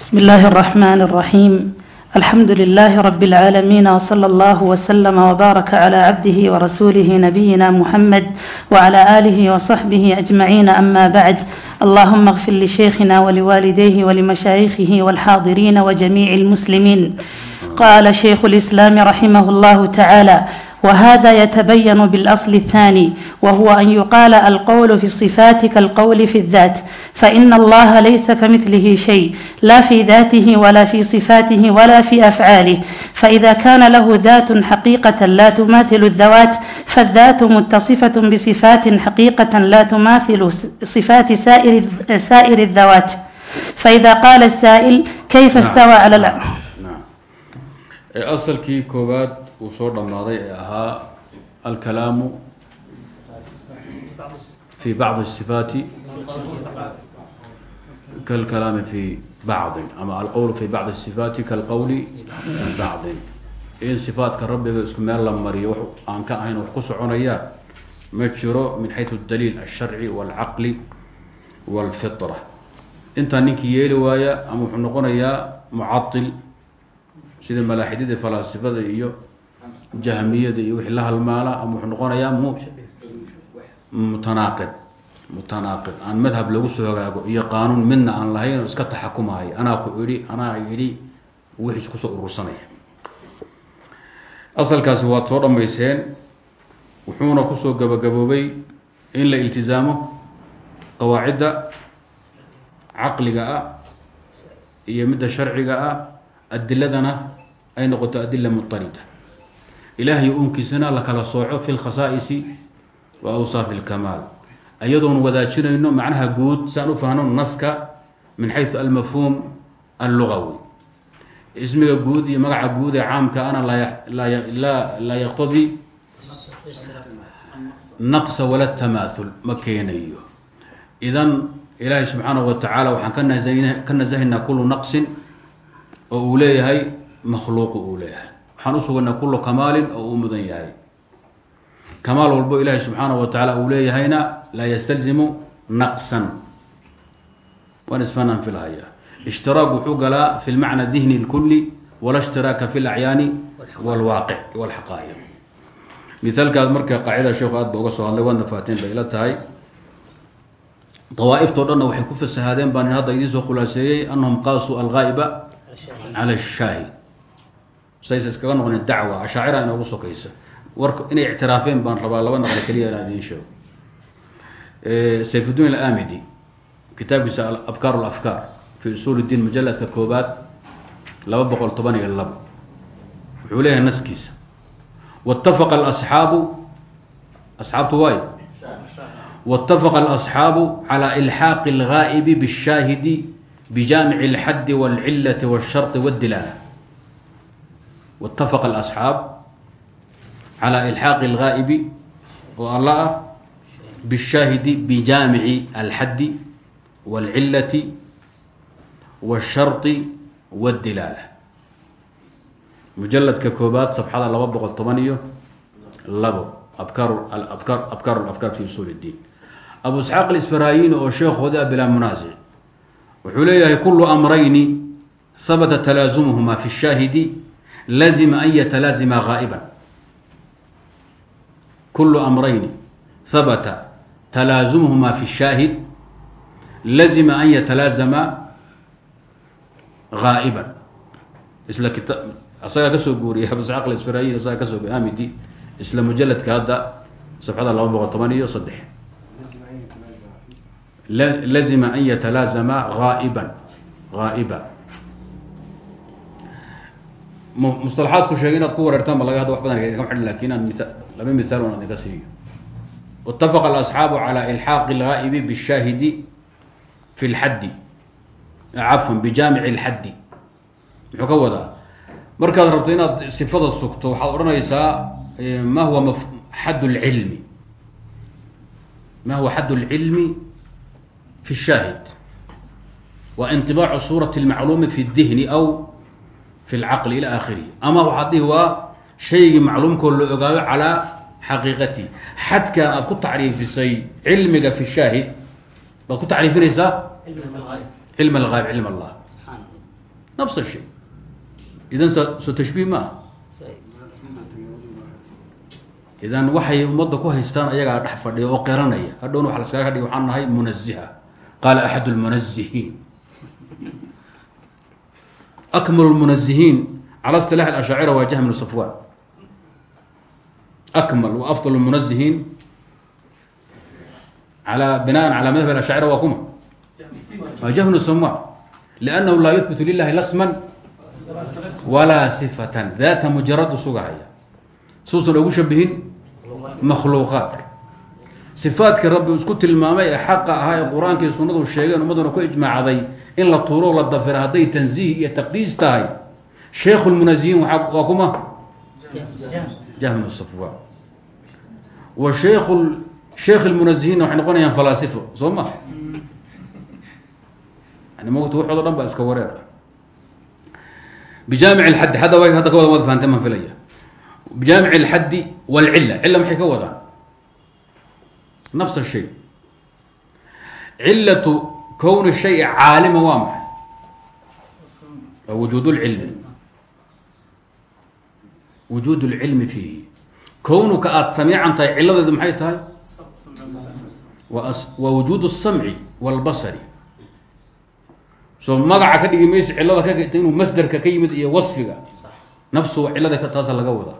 بسم الله الرحمن الرحيم الحمد لله رب العالمين وصلى الله وسلم وبارك على عبده ورسوله نبينا محمد وعلى آله وصحبه أجمعين أما بعد اللهم اغفر لشيخنا ولوالديه ولمشايخه والحاضرين وجميع المسلمين قال شيخ الإسلام رحمه الله تعالى وهذا يتبين بالأصل الثاني وهو أن يقال القول في الصفات كالقول في الذات فإن الله ليس كمثله شيء لا في ذاته ولا في صفاته ولا في أفعاله فإذا كان له ذات حقيقة لا تماثل الذوات فالذات متصفة بصفات حقيقة لا تماثل صفات سائر سائر الذوات فإذا قال السائل كيف استوى على الأصل كي كوبات uu soo dhammaaday ee ahaa alkalaamu fi bacdi sifaati kalkalaami fi bacdin ama alqowlu fi bacdi sifaati kalqowli fi bacdin. In sifaatka rabbiga isku meel la mariyo wax aan ka ahayn wax ku soconaya ma jiro min xayu daliil alsharci walcaqli walfitra. Intaa ninkii yeeli waaya ama wuxuu noqonayaa mucail sida malaaxidadii falaasifada iyo jahmiyada iyo wixii la halmaala ama wuxuu noqonayaa mu mutanaaqid mutanaaqid. Aan madhab lagu soo hogaago iyo qaanuun midna aan lahayn iska taxakumaayo anaa ku idhi anaa idhi wixiis ku soo urursanaya. Asalkaasi waad soo dhammayseen wuxuuna ku soo gabagaboobay in la iltizaamo qawaacidda caqliga ah iyo midda sharciga ah adiladana ay noqoto adila mutarida ilaahay unkiisana la kala sooco fi lkhasaa'isi wa awsaafi اlkamaal iyadoon wadaajinayno macnaha guud saan u fahno naska min xaysu almafhuum allugawi ismiga guud iyo magaca guud ee caamka ana laa yaqtadii naqsa wala tamaathul ma keenayo. Idan ilaahay subxaanahu wa tacaala waxaan ka nasahaynaa kulu naqsin oo uu leeyahay makhluuqu uu leeyahay waxaan u suganay kullu kamaalin oo uu mudan yahay. Kamaal walbo ilaahay subxaanahu wa tacaala uu leeyahayna laa yastalzimu naqsan. Waan isfanaan filhaya ishtiraak wuxuu galaa fi lmacna dihni lkuli wala ishtiraaka fi lacyaani walwaaqic walxaqaa'iq mithaalkaas marka qaacida sheekhu aad ba uga soo hadlay waadna faateen bay ila tahay. Dawaa'iftoo dhanna waxay ku fasahaadeen baan hadda idiin soo khulaaseeyey anahum qaasuu alghaa'iba cala shaahid saysa iskaga noqoneen dacwa ashaacira inoogu sokaysa. Warka inay ictiraafeen baan rabaa laba naqli keliya inaa idiin sheego. Eh, Sayfuddin aamidi kitaabkiisa abkaar lafkaar fi usuul diin mujaladka koobaad laba boqol toban iyo labo wuxuu leeyahay naskiisa. Watafaqa alasxaabu asxaabtu waay? Watafaqa alasxaabu calaa ilxaaqi algaa'ibi bishaahidi bijaamici alxaddi walcilati walshari wadilaala wاtafaqa اlasxaab calى ilxaaqi اlgaa'ibi oo alla ah bالshaahidi bijaamici alxadi wاlcilati wاsharطi wاdilaala mujaladka koobaad sabxada laba boqol toban iyo labo abkaar abkaar abkaar afkaar fi usuul اdiin abu isxaaq اlisfarayini oo sheekhoodi ah bilaa munaasic wuxuu leeyahay kulu amrayni habata talaasumuhuma fi الshaahidi lazima an yatalaazima gaa'iban kulu amrayni habata talaasumuhuma fi الshaahid lazima an yatalaazama gaa'iban isla kita asagaa ka soo guuriyay abu isxaaq isfarayin asagaa ka soo amidi isla mujaladka hadda sabxada laba boqol toban iyo saddex lazima an yatalaazama aaiban aaiba musalaxaadku sheegay inaad ku wareertaan ba laga hadda wax badan kama xidhin lakin aan mia laba mithaal on idinka siiyo itafaqa alasxaabu calى ilxaaqi اlgaa'ibi bالshaahidi fi اlxaddi cafwan bijaamici اlxaddi muxuu ka wadaa markaad rabto inaad sifada sugto waxaad odhanaysaa ma huwa xadd اlcilmi ma huwa xadd اlcilmi fi الshaahid wa inطibaacu suuraة اlmacluumi fi الdihni aw fi اlcaqli ilى akhirih ama waxaad dhihi waa shaygii macluumkoo la ogaayo calaa xaqiiqati xadkan aad ku tacriifisay cilmiga fi shaahid baad ku tacriifinaysaa cilm algaayb cilm allah nafs shay idan soo tashbiih ma aha idan waxay ummadda ku haystaan ayagaa dhex fadhiya oo qeranaya hadhowna waxaan nahay munaziha qaala axad lmunazihiin akmal lmunazihiin cala istilax ashaacira waa jahm bnu safwan akmal wa afdal lmunazihiin ala binaan cala madhab ashaacira waa kuma waa jahm bnu safwan liannahu laa yuhbitu lilahi lasman walaa sifatan daata mujaradu sugahaya suusan ugu shabihin makhluuqaadka sifaadka rabbi isku tilmaamay ee xaqa ahaa ee qur'aanka iyo sunnadu sheegeen ummaduna ku ijmaacday in la tuuro la dafira hadday tansiih iyo taqdiis tahay sheikh lmunazihiin waa kuma? Jahm safwan wa sheikh sheikh lmunazihiinna waxay noqonayaan falaasifo soo ma? Yani mota waxoodo dhan baa iska wareer. Bijaamic lxaddi hadda wa hadda ka wada wad fahanteen baan filaya bijaamic alxaddi walcilla cilla maxay ka wadaan? Nafs shay kowni shay caalima waa maxay waa wujuud lcilmi wujuud lcilmi fiihi kownuka aada samiican tahay cilladeedu maxay tahay waa wujuud الsamci wاlbasari soo magaca ka dhigi maysa cillada ka inuu masderka ka yimid iyo wasfiga nafsu cillada taasa laga wadaa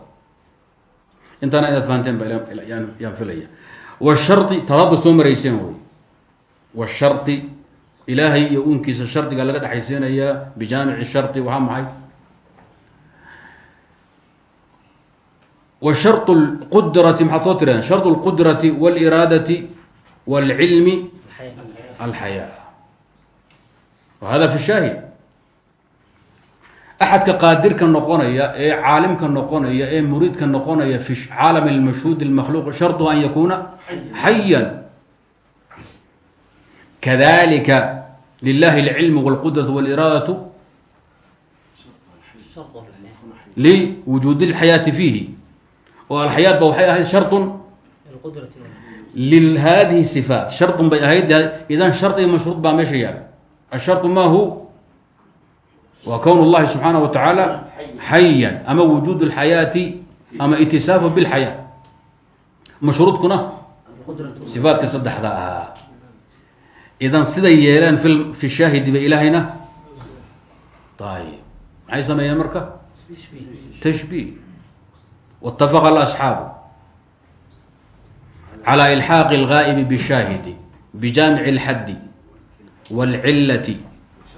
intaana inaad fahanteen ba yaan filaya washari talaada soo marayseen wey washari ilaahay iyo uunkiisa shardiga laga dhexaysiinayaa bijaamici shari waxaa maxay wa shar lqudrati maxaad soo tireen shar lqudrati wاliraadati wاlcilmi alxayaa wa hada fi shaahid axadka qaadirka noqonaya ee caalimka noqonaya ee muriidka noqonaya fi caalam اlmashhuud اlmakhluuq sharطu an yakuna xayan kadalika lilahi اlcilm wاlqudraة wاliraadaة liwujuud اlxayaati fiihi oo alxayaat ba waxay ahayd sharط lihadihi sifaat sharطun bay ahayd idan shardi mashruud baa meesha yaala asharط ma hu waa kown اllahi subxaanaه wa tacaala xayan ama wujuud اlxayaati ama itisaafu bاlxayaa mashruudkuna sifaatka saddexda ahaa idan siday yeeleen fi shaahidi ba ilaahayna ayb maxay sameeyeen marka tashbiih wاtafaqa اlasxaabu calى ilxaaqi اlgaa'ibi bالshaahidi bijaamici اlxaddi wاlcilati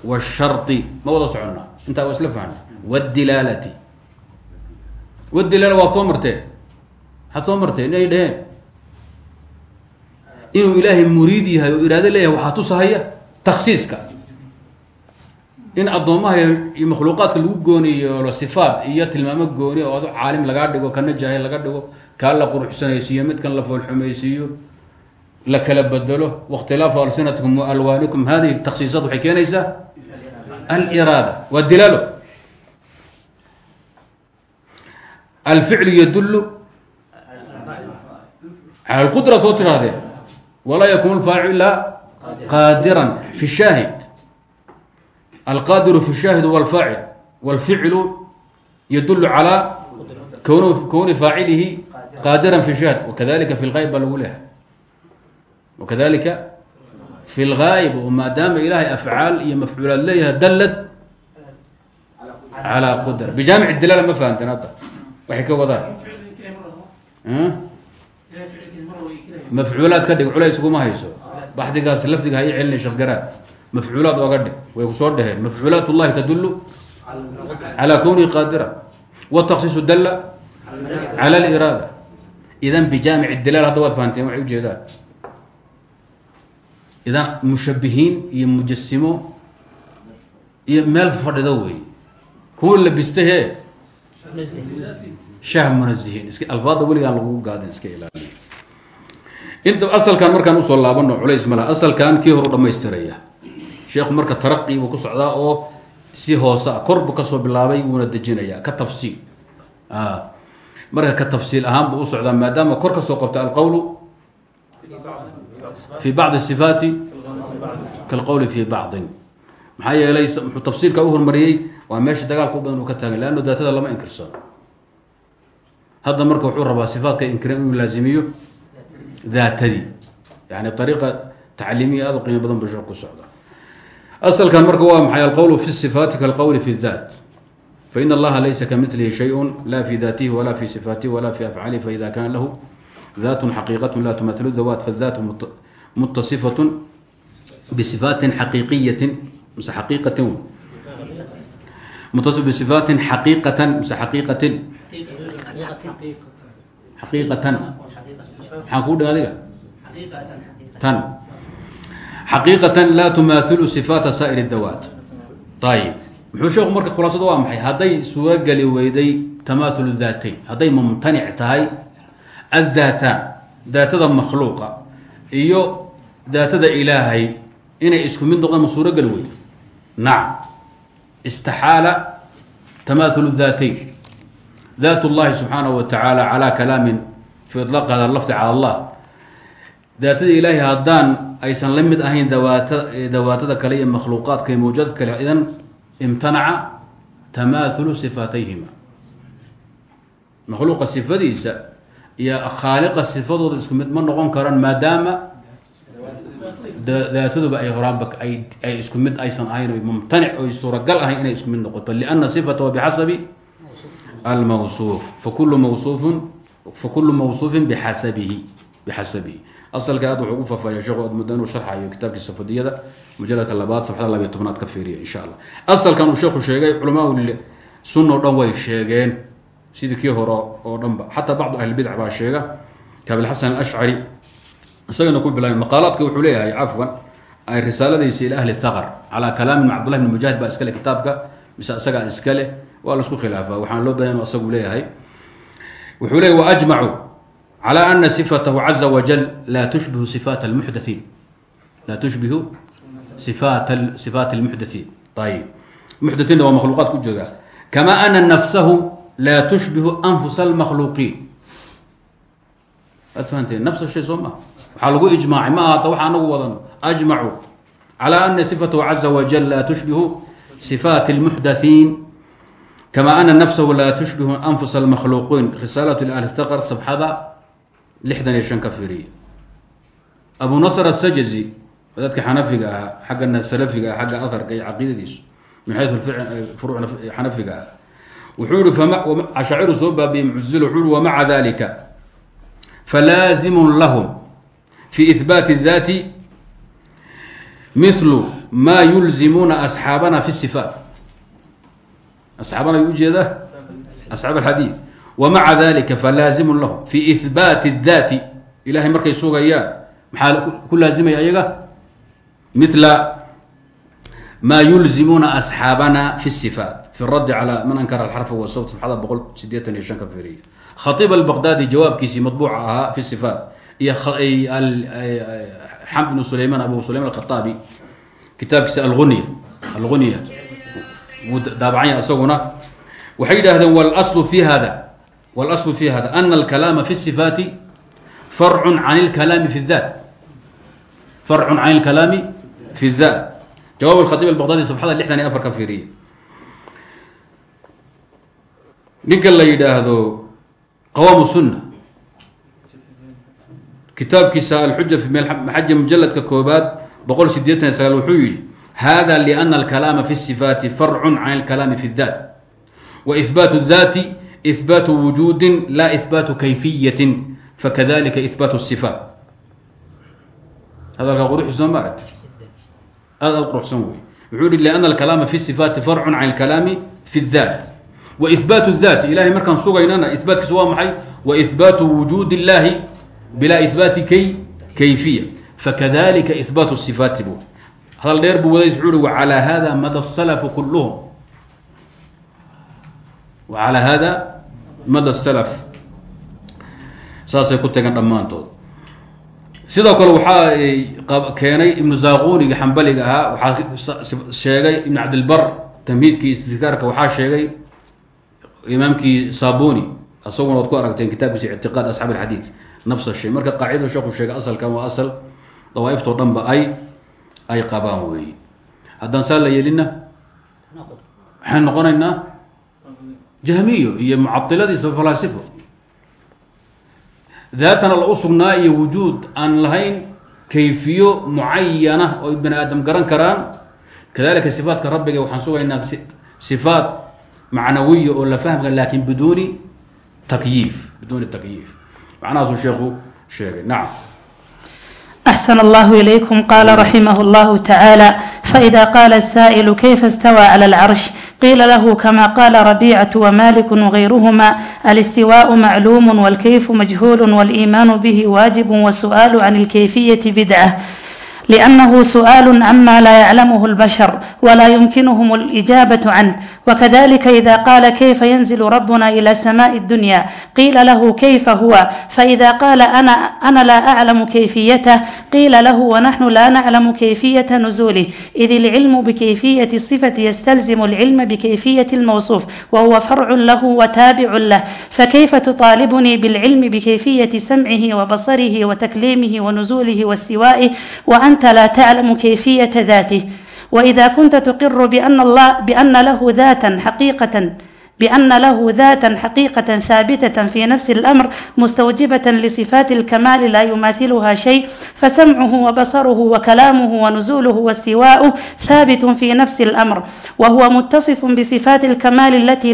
wاshari ma wada soconnaa intaa waa isla fahna wاdilaalati wdilaala waad soo marteen waxaad soo marteen inay dheheen inuu ilaahay muriid yahay oo iraado leeyahay waxaa tusahaya taksiiska in addoomaha iyo makhluuqaadka lagu gooni yeelo sifaat iyo tilmaamo gooni oo adu caalim lagaa dhigo kana jaahil laga dhigo kaa la quruxsanaysiiyo midkan la foolxumaysiiyo la kala bedelo wakhtilaafu alsinatikum wa alwaanikum hadihi taksiisat waxay keenaysaa aliraada waa dilaalo alficlu yadulu cala lqudra soo tirahdee walaa yakun lfaacilu ilaa qaadiran fi shaahid alqaadiru fi shaahid huwa alfaacil wاlficlu yadulu calaa kowni faacilihi qaadiran fi shaahid wakadalika fi lgayb baa lagu leehay wakadalika fi lgaayb oo maadaama ilaahay afcaal iyo mafcuulaad leeyahay dallad calaa qudra bijaamic dilaala ma fahamteen hadda waxay ka wadaan mafcuulaad ka dhig culays kuma hayso. Baxdigaas lafdiga ha i celina shaqgaraad mafcuulaad oga dhig. Way ku soo dheheen mafcuulaat ullahi tadulu calaa kownihi qaadira wataksiisu dalla cala aliraada. Idan bijaamic dilaal hadda waad fahanteen waxay ujeedaan idan mushabihiin iyo mujasimo iyo meel fadhida wey kuwa labistay he shah munazihiin. Is alfaada weligaan lagu gaadin iska ilaali inta asalkan markaan u soo laabano culays malaha asalkan kii horu dhamaystiraya sheekhu marka taraqi buu ku socdaa oo si hoose a kor buu ka soo bilaabay wuuna dejinayaa ka tafsiil. Marka ka tafsiil ahaan buu u socdaa maadaama kor ka soo qabta alqowlu fi bacdi sifaati kalqowli fi bacdin. Maxaa yeelay muxuu tafsiirka u hormariyey waa meesha dagaalka badan uu ka taagay leanno daatada lama inkirsano hadda marka wuxuu rabaa sifaadka inkiran inuu laazimiyo daatadii yani ariiqa tacliimiya aad u qiimo badan buu ku socda. Asalkan marka waa maxay? Alqowlu fi sifaati kalqowli fi daat. Fain allaha laysa kamilihi shayءu la fi daatihi wala fi sifaatihi wala fi afcaalihi faida kana lahu dat xaqiiqat la tumathilu dawaat fadaat mutasifat bsifaatin xaqiiqiyatin mise xaqiiqatin mutasif bisifaatin xaqiiqatan mise xaqiiqatin xaqiiqatan maxaa kuu dhi adiga tan xaqiiqatan laa tumaathilu sifaata saa'ir dawaat ayib muxuu sheeku marka khulaasadu waa maxay hadday suurogeli weyday tamaathulu daatayn hadday mumtanic tahay addaataan daatada makhluuqa iyo daatada ilaahay inay isku mid noqdaan ma suurogeli weyda nacam istaxaala tamaathulu daatayn daat اllahi subxaanaه wa tacaala calى kalaamin fi iطlaaq hada lafdi calى allah. Daatada ilaahi haddaan aysan la mid ahayn dawaata dawaatada kale iyo makhluuqaadka iyo mawjadad kale idan imtanaca tamaahulu sifaatayhima. Makhluuqa sifadiisa iyo khaaliqa sifadooda isku mid ma noqon karaan maadaama daataduba ay horaanba ay isku mid aysan ahayn mumtanic oy suuragal ahayn inay isku mid noqoto. Liana sifata bixasabi almawsuuf. Fakulu mawsuufin fakulu mawsuufin bixasabihi asalka aad wuxuu ugu faafaya sheekhu aad muddo inuu sharxayo kitaabkiisa fadiyada mujaladka labaad safxada labiyo tobnaad ka fiiriya insha allah. Asalkan uu sheekhu sheegay culamaa sunna o dhan way sheegeen. Sidii kii hore oo dhanba. Xataa bacdu ahlilbidc baa sheega kaabilxasan alashcari isagana ku bilaabay maqaalaadka wuxuu leeyahay cafwan risaaladiisa ila ahli thaqar. Calaa kalaamin cabdullah bn mujaahid baa iskale kitaabka mise isagaa iskale waa la isku khilaafa waxaan loo badan inu asagu leeyahay wuxuu leeyay waajmacu calى ana sifatahu caza wajal laa tushbihu sifaat lmuxdathiin laa tushbihu sifaat sifaat اlmuxdathiin ayib muxdathiinna waa makhluuqaad ku jooga kama ana nafsahu laa tushbihu anfusa اlmakhluuqiin ad fahanteen nafsa shay soo maa waxaa lagu ijmaacay ma ahata waxa anagu wadano ajmacu calى ana sifatahu caza wajal laa tushbihu sifaat اlmuxdathiin kama ana nafsahu laa tushbihu anfusa اlmakhluuqiin risaalat ahli taqr sabxada lixdan iyo shan ka firiya abu nasr asajazi dadka xanafiga ahaa xaggana salafiga ah xagga aharka iyo caqiidadiisu min xayu furuucna xanafiga ah wuxuu yihi ashaaciru soo baabiyey muctazila wuxuu yihi wamaca dalika falaazimun lahum fi ihbaati اdaati mithlu ma yulzimuuna asxaabana fi sifaat asaabana ay u jeedaa asxaab alxadii wamaca dalika falaazimun lahum fi ihbaati اdaati ilahay markay sugayaan maxaa ku laazimaya ayaga mila ma yulzimuuna asxaabana fi sifaat. Fi raddi cala man ankara alxarfa wasabt sabxada boqol sideetan iyo shanka fiiriya khatiib albaqdaadi jawaabkiisii matbuuca ahaa fi sifaat. Iyo xamd bnu sulayman abu sulayman alkhaaabi kitaabkiisa algunya algunya wuu daabacanya isaguna waxay yidhaahdeen wlslu fi hada wاlأصl fi hada أna اlkalaama fi الصifaati farcu can اlkalaami fi الdat farcu can اlkalaami fi الdat jawaab اkhaطib الbaqdadi sabxada lixdan iyo afar ka fiiriya ninka la yidhaahdo qawaamu suna kitaabkiisa alxuja fi maxaja mujaladka koobaad boqol sideetan iyo sagaal wuxuu yihi hada lأna اlkalaama fi الصifaati farcu can اlkalaami fi الdat وإثbاt الذati إثbاt وuجudi la إثbاt kayfiyaة fakadalika إثbاt الصفاat hadalka quruxsan ma aragt aad aad quruxsan wey wuxuu hi لأن الكalaama في الصفاati فرc can الكalaami في الذat وإثbاt الذat ilahay markaan sugaynana إثbaatkiisu waa maxay وإثbاt وuجud الlahi bila إثbaati kay kayfiya fakadalika إثbاt الصفاati bu hadal dheer buu waday scuuligu alaa hada mada salafu kulluhum. Calaa hada mada salaf saasay ku tageen dhammaantood. Sidoo kale waxaa e, keenay ibnu zaaquniga xambaliga ahaa waxaa sheegay ibn cabdilbar tamhiidkii istikaarka waxaa sheegay imaamkii sabuni isaguna waad ku aragteen kitaabkiisa ictiqaad asxaab alxadiid nafs shay marka qaacidada sheekhu sheegay asalkan waa asal dawaaifto dhanba ay ay qabaan weeye haddaan saa la yeelina waxaan noqonaynaa jahmiyo iyo mucailadiisa falaasifo. Daatana la u sugnaa iyo wujuud aan lahayn kayfiyo mucayana oo bani aadam garan karaan. Kadalika sifaatka rabbiga waxaan sugaynaa sifaat macnawiya oo la fahmka laakiin biduuni takyiif biduuni takyiif. Macnahaasuu sheekhu sheegay. Nacam أحسن الله إليكم قال رحمه الله تعالى فإذا قال السائل كيف استوى على العرش قيل له كما قال ربيعة ومالك وغيرهما الاستواء معلوم والكيف مجهول والإيمان به واجب والسؤال عن الكيفية بدعة لأنه سؤال عما لا يعلمه البشر ولا يمكنهم الإجابة عنه وكذلك إذا قال كيف ينزل ربنا إلى سماء الدنيا قيل له كيف هو فإذا قال أنا, أنا لا أعلم كيفيته قيل له ونحن لا نعلم كيفية نزوله إذ العلم بكيفية الصفة يستلزم العلم بكيفية الموصوف وهو فرع له وتابع له فكيف تطالبني بالعلم بكيفية سمعه وبصره وتكليمه ونزوله واستوائه وأن أنت لا تعلم كيفية ذاته وإذا كنت تقر بأن الله بأن له ذاتا حقيقة بأن له ذاتا حقيقة ثابتة في نفس الأمر مستوجبة لصفات الكمال لا يماثلها شيء فسمعه وبصره وكلامه ونزوله واستواؤه ثابت في نفس الأمر وهو متصف بصفات الكمال التي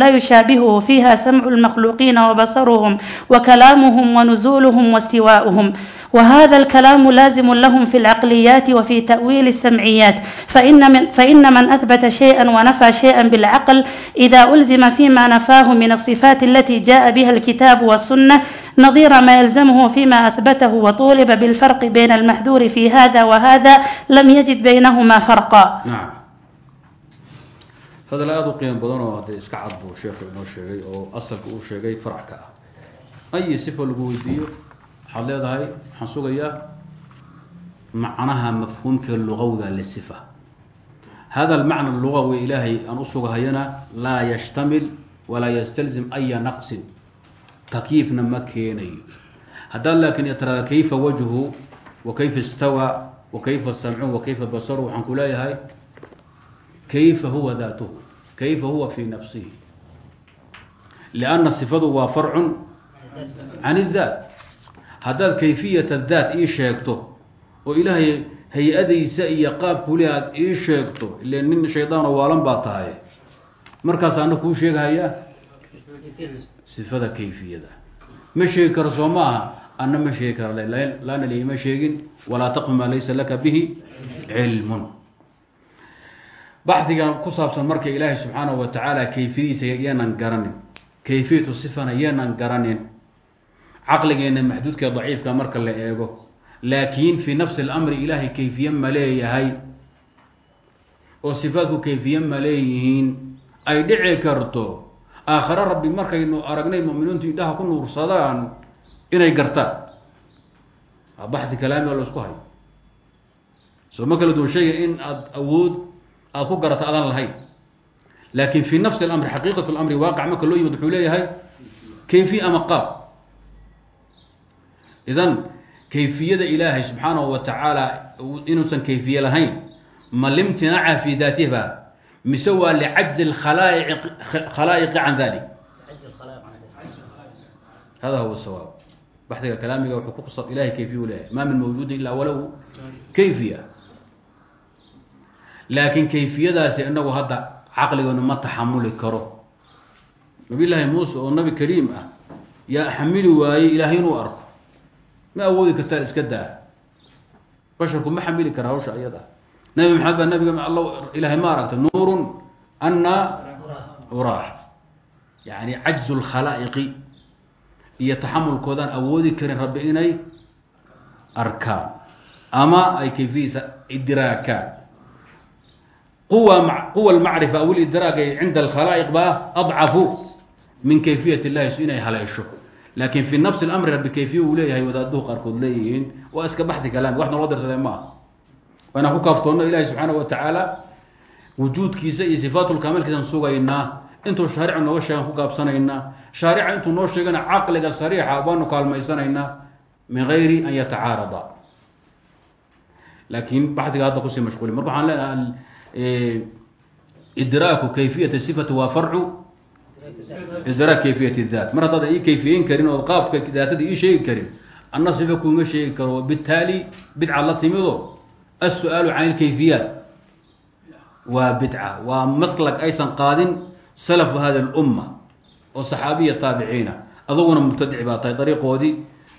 لا يشابهه فيها سمع المخلوقين وبصرهم وكلامهم ونزولهم واستواؤهم وهذا الكلام لازم لهم في العقليات وفي تأويل السمعيات فإن من, فإن من أثبت شيئا ونفى شيئا بالعقل إذا ألزم فيما نفاه من الصفات التي جاء بها الكتاب والسنة نظير ما يلزمه فيما أثبته وطولب بالفرق بين المحذور في هذا وهذا لم يجد بينهما فرقا نعم hadal aada u qiimo badan oo haddee iska cad buu sheekhu inoo sheegay oo asalka uu sheegay farac ka waxaad leedahay waxaan sugayaa macnaha mafhuumka lugawiga lisifa hada almacna lugawi ilaahay aan usugahayana laa yashtamil walaa yastalzim aya naqsin. Takyiifna ma keenayo haddaad laakiin tiraada kayfa wajhu wa kayfa istawaa wa kayfa samcuhu wa kayfa basaru waxaan ku leeyahay kayfa huwa daatuhu kayfa huwa fi nafsihi. Lianna sifadu waa farcun can اdaat haddaad kayfiyat daat ii sheegto oo ilaahay hay'adaysa iyo qaabkuli aad ii sheegto ile nin shaydaanoo waalan baa tahay. Markaas ana kuu sheegahayaa sifada kayfiyada. Ma sheegi karo soo ma aha ma sheegi kara laana lima sheegin walaa taqfu maa laysa laka bihi cilmun. Baxdigan ku saabsan marka ilaahay subxaanahu wa tacaala kayfiyadiisa yeenan garanin. Kayfiyatu sifana yeenan garanin caqligeena maxduudka daciifka marka la eego laakiin fii nafsi اlamri ilaahay kayfiye ma leeyahay oo sifaadku kayfiye ma leeyihiin ay dhici karto aakhare rabbi markaynu aragnay muminiintu indhaha ku nuursadaan inay gartaan waa baxdi kalaami oo la isku hayo soo ma kala duwan shayga in aad awood aad ku garato adaan lahayn laakin fi nafsi اlamri xaqiiqat اlamri waaqic marka loo yimid wuxuu leeyahay kayfiye ama qaab idan kayfiyada ilaahay subxaanahu wa tacaala inuusan kayfiye lahayn ma limtinaaca fi daatih ba mise waa licajzi khalaa'iqi can dalik hada huwa sawaab. Baxdiga kalaamiga wuxuu ku qsa ilahay kayfiya u leeyahay. Ma min mawjuudin ilaa walahu kayfiya. Laakiin kayfiyadaasi inagu hadda caqligoona ma taxamuli karo. Nabi llaahi muuse oo nabi kariim ah yaa xamili waayey ilaahay inuu arko ma awoodi kartaan iska daa? Basharku ma xamili kara hawsha ayada. Nabi maxamed baa nabiga alla ilaahay ma aragta nuurun anna uraah yani cajzu lkhalaa'iqi iyo taxamulkoodaan awoodi karin rabbi inay arkaan ama ay kayfiyadiisa idiraakaan quwa quwa almacrifa aw ilidraag cinda alkhalaa'iq baa adcafu min kayfiyat illahi su inay haleesho laakiin fi nafsi اlamri rabbi kayfiya uu leeyahay wadaaduhu qaarkood leeyihiin waa iska baxdi kalaami wax naloo dirsaday ma aha waa inaan ku kaaftoonno ilahi subxaana wa tacaala wujuudkiisa iyo sifaatulkaamilkiisan sugaynaa intuu shaaricu nooga sheegan ku gaabsanaynaa shaarica intuu noo sheegana caqliga sariixa baanu kaalmaysanaynaa min gayri an yatacaarada. Laakiin baxiga hadda ku sii mashquuli marka waxaan leenahay idraaku kayfiyati sifati waa farcu idraa kayfiyat daat. Mar haddaad ii kayfiyeyn karin ood qaabka daatada ii sheegi karin anna sifa kuuma sheegi karo. Bitaali bidcaad la timido asu-aalu can ilkayfiyaat waa bidca waa maslak aysan qaadin salafu hadi lumma oo saxaabiya taabiciina. Aduguna mubtadici baa tahay ariiqoodii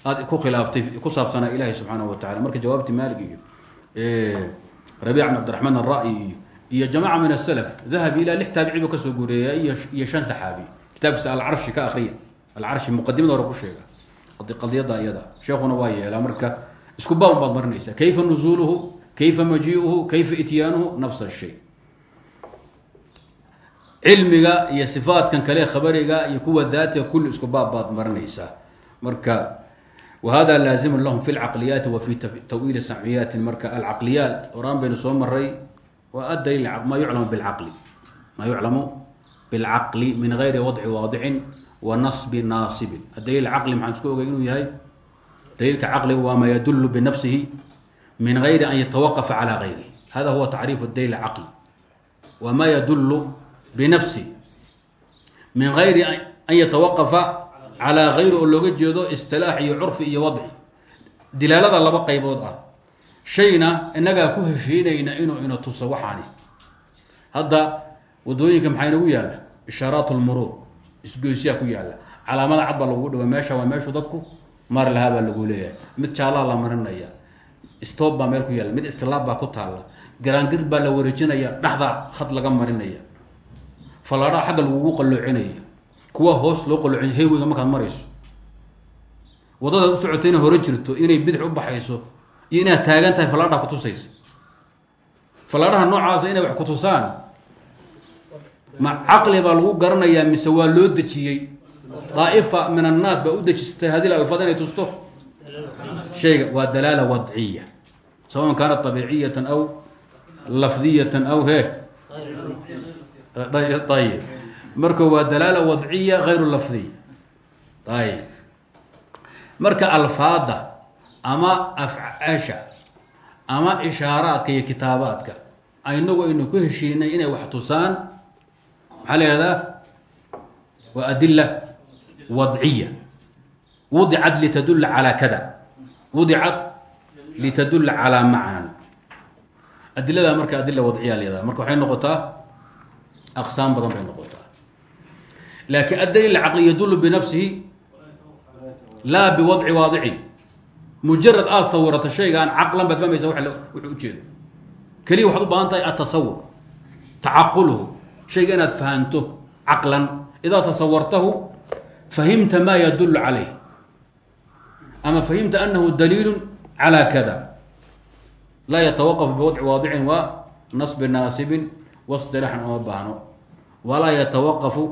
aad ku khilaaftay ku saabsanaa ilahi subxaana wa tacala marka jawaabti maalik iyo rabiic bn cabdiraxmaan alra-i iyo iyo jamaca min aslf dahabi ilaa lix taabici buu ka soo guureeya iyo shan saxaabi. Kitaabkiisa alcarshi ka akriya alcarshi muqadimada hore ku sheega. Qadiyada iyada sheekuna waa yeelaa marka isku baan baad marinaysaa. Kayfa nuzuuluhu kayfa majiiuhu? Kayfa ityaanuhu nafs shay cilmiga iyo sifaatkan kale khabariga iyo kuwa daatiga kulli isku baab baad marinaysaa. Marka whada laazimu lahum fi lcaqliyaati wa fi tawiili samciyaati. Marka alcaqliyaat oraan baynu soo adaliil ma yuclamu bilcaqli. Maa yuclamu bilcaqli min gayri wadci waadicin wa nasbi naasibin adaliil caqli maxaan isku ogay inuu yahay? Daliilka caqliga waa maa yadulu binafsihi min gayri an yatawaqafa calaa gayrihi. Hada huwa tacriifu daliil caqli. Waa maa yadulu binafsi min gayri an yatawaqafa calaa gayri oo looga jeedo istilaax iyo curfi iyo wadci dilaalada laba qaybood ah shayna inagaa ku heshiinayna inuu ina tuso waxaani. Hadda waddooyinka maxaa inagu yaalla? Ishaaraat lmuruur isgoysyaa ku yaalla. Calaamada cad baa lagu dhiga meesha waa meeshuu dadku mari lahaa lagu leeyahay. Mid jaalaha la marinaya. Stoob baa meel ku yaalla. Mid istilaab baa ku taalla. Garaangir baa la wareejinaya. Dhexda had laga marinaya. Fallaadhaha xagga lagugu qalloocinaya. Kuwa hoos loo qalloocinaya. Heyweyga markaad marayso. Wadadaad u socotay inay hore jirto. Inay bidix u baxayso iyo inaad taagan tahay fallaadhaha kutusaysa fallaadhaha noocaasa inay wax kutusaan ma caqli baa lagu garanayaa mise waa loo dejiyey? Daa'ifa min annaas baa u dejisatay haddii alfad inay tusto? Shayga waa dalaala wadciya. Sawaءn kaanat طabiiciyatan aw lafdiyatan aw he ayib marka waa dalaala wadciya hayru lafdiya ayib marka alfaada ama afcaasha ama ishaaraadka iyo kitaabaadka. Inagu aynu ku heshiinay inay wax tusaan. Maxaa la ihahdaa waa adila wadciya. Wudicat litadula calaa kada. Wudicat litadula calaa macnan adilada marka adila wadciya la marka waxay noqotaa aqsaam badan bay noqotaa. Laakiin adaliil caqli yadulu binafsihi laa biwadci waadicin mujarad aada sawirato shaygaan caqlan baad fahmaysa wuxuu ujeedo keliya waxaad u baahan tahay atasawur tacaquluhu. Shayga inaad fahanto caqlan. Idaa tasawartahu fahimta maa yadulu calayh. Ama fahimta anahu daliilu calى kada laa yatawaqaf biwadci waadicin waa nasbi naasibin wastilaaxan uma baahno. Walaa yatawaqafu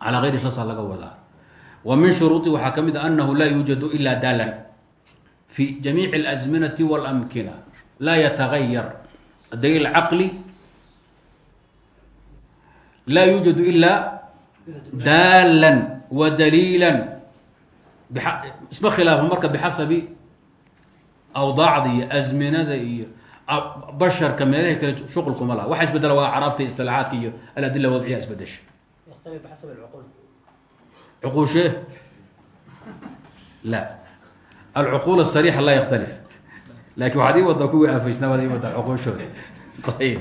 calaa gayri saasaa laga wadaa wa min shuruudi waxaa ka mid a anahu laa yuujadu ila dalan fi jamiici اlasminati wاlamkina laa yatagayar daliil caqli. Laa yuujadu ilaa daalan wa daliilan. Isma khilaafo marka bixasabi awdaacda iyo asminada iyo basharka meelaha kale shuqulkuma laha. Waxa isbedela waa caraafta istilaaxaadka iyo aladila wadciya isbedesha cuquushee la alcuquul asariixa laa yaktalif lakin waxaad ii wadaa kuwii aafaysnaa waad ii wadaa cuquushooda ayib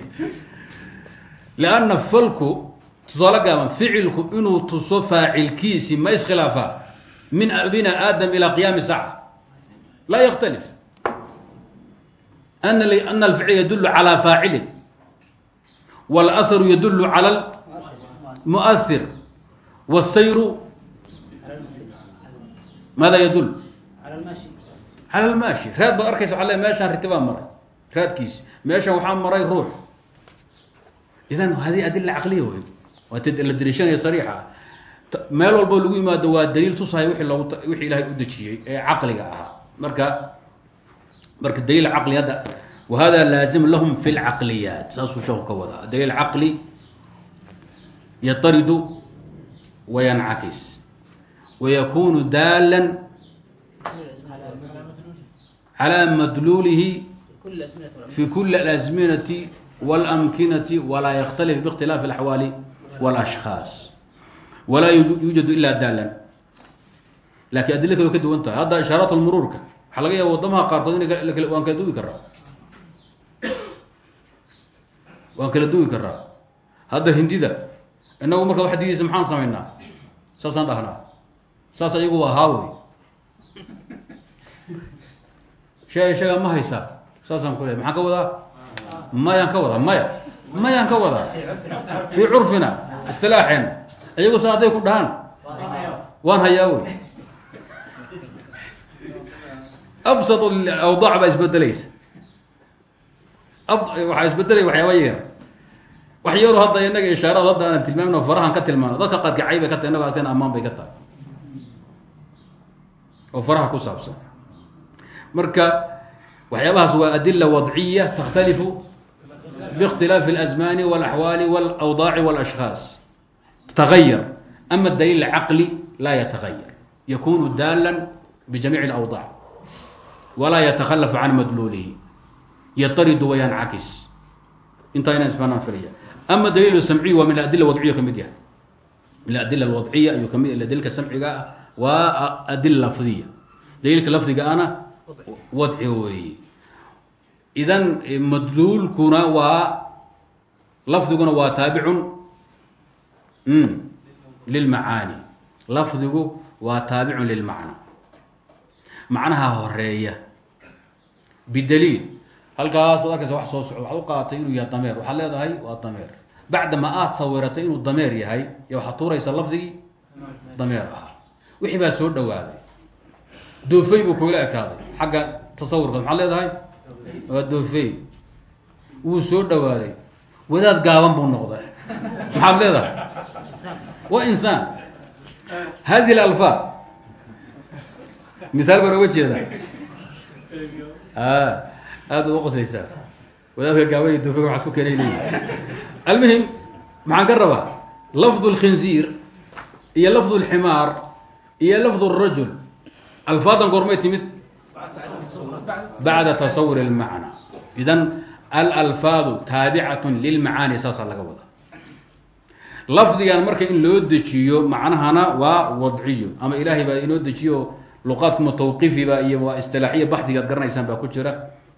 lianna falku tusaale gaaban ficilku inuu tuso faacilkiisi ma iskhilaafaa min bina aadam ilى qiyaami saaca laa yktalif ana alficl yadulu calى faacilin wاlأharu yadulu calى muؤhir wالsayru maada yadul calى اlmaashi raad baad arkaysa waa le meeshaan ritibaa maray raadkiisi meeshan waxaa maray ruux idan haddii adila caqliya wey waa la dariishanaya sariixa meel walbo lagu yimaado waa daliil tusahay wii loogu wixii ilaahay u dejiyey ee caqliga ahaa marka marka daliil caqli hadda wahada laazim lahum fi lcaqliyaat saasuu sheeku ka wadaa daliil caqli yataridu wayancakis wayakunu daalan calى madluulihi fi kuli alasminati wاlamkinati walaa yktalif bاkhtilaafi اlaxwaali wاlashkhaas walaa yuujadu ilaa daalan lakin adila kale way ka duwan tahay hadda ishaaraat lmuruurka waxaa laga yaaba wadamaha qaarkood in waan kala duwi karaa waan kala duwi karaa hadda hindida inagu marka wax diidaysa maxaan samaynaa saasaan dhahnaa saas ayagu ahaa wey sheega sheega ma haysaa saasaan ku leey maxaan ka wadaa? Mayaan ka wadaa. Maya. Mayaan ka wadaa. Fii curfina istilaaxeena iyagu sa hadday ku dhahaan? Waan hayaa wey. Absat awdaac baa isbedelaysa. Waxaa isbedelaya waxyaaba yar. Wax yaro hadda inaga ishaarada hadda aan tilmaamno farahan ka tilmaano. Dadka qaarka cay bay ka tahay. inago oo faraha ku saabsan marka waxyaabahaas waa adila wadciya takhtalifu biاkhtilaafi اlasmani wاlaxwaali wاlawdaaci wاlashkhaas tagayar ama daliil caqli laa yatagayar yakunu daala bijamiic اlawdaac walaa yatakhalafu can madluulihi yataridu wayancakis intaa inaan isfaanaan filaya ama daliil samciy waa min adila wadciya kamid yahay min adila alwadciya ayuu kamid daliilka samciga ah waa adila lafdiya daliilka lafdiga ana wadci weeye idan madluulkuna waa lafdiguna waa taabicun. Lilmacaani. Lafdigu waa taabicun lilmacna. Macnaha horreeya bidaliil. Halkaas waad arkaysa wax soo socdo waxaad u qaadatay inuu yahay dameer. Waxaad leedahay waa dameer. Bacdama aad sawiratay inuu dameer yahay y waxaad tuuraysa lafdigii ahaa wixii baa soo dhawaaday. Doofey buu kugala ekaaday. Xagga tasawurka maxaad leedahay? Waa doofey wuu soo dhawaaday. Wadaad gaaban buu noqday. Maxaad leedahay? Waa insaan. Hadihi alfaad. Misaal baan oga jeeda aada uga qosaysaa. Wadaadka gaaban iyo doofeyga waxaa isku keenay leeyihi almuhim maxaan ka rabaa lafdu lkhinziir iyo lafdu lximaar iyo lafdu rajul alfaadan goormay timid. Bacda tasawur اlmacna idan alalfaadu taabicatun lilmacaani saasaa laga wada lafdigan marka in loo dejiyo macnahana waa wadciyo ama ilaahay baa inoo dejiyo luqaadkuma tawqifiba iyo waa istilaaxiya baxdiga ad garanaysaan ku jira.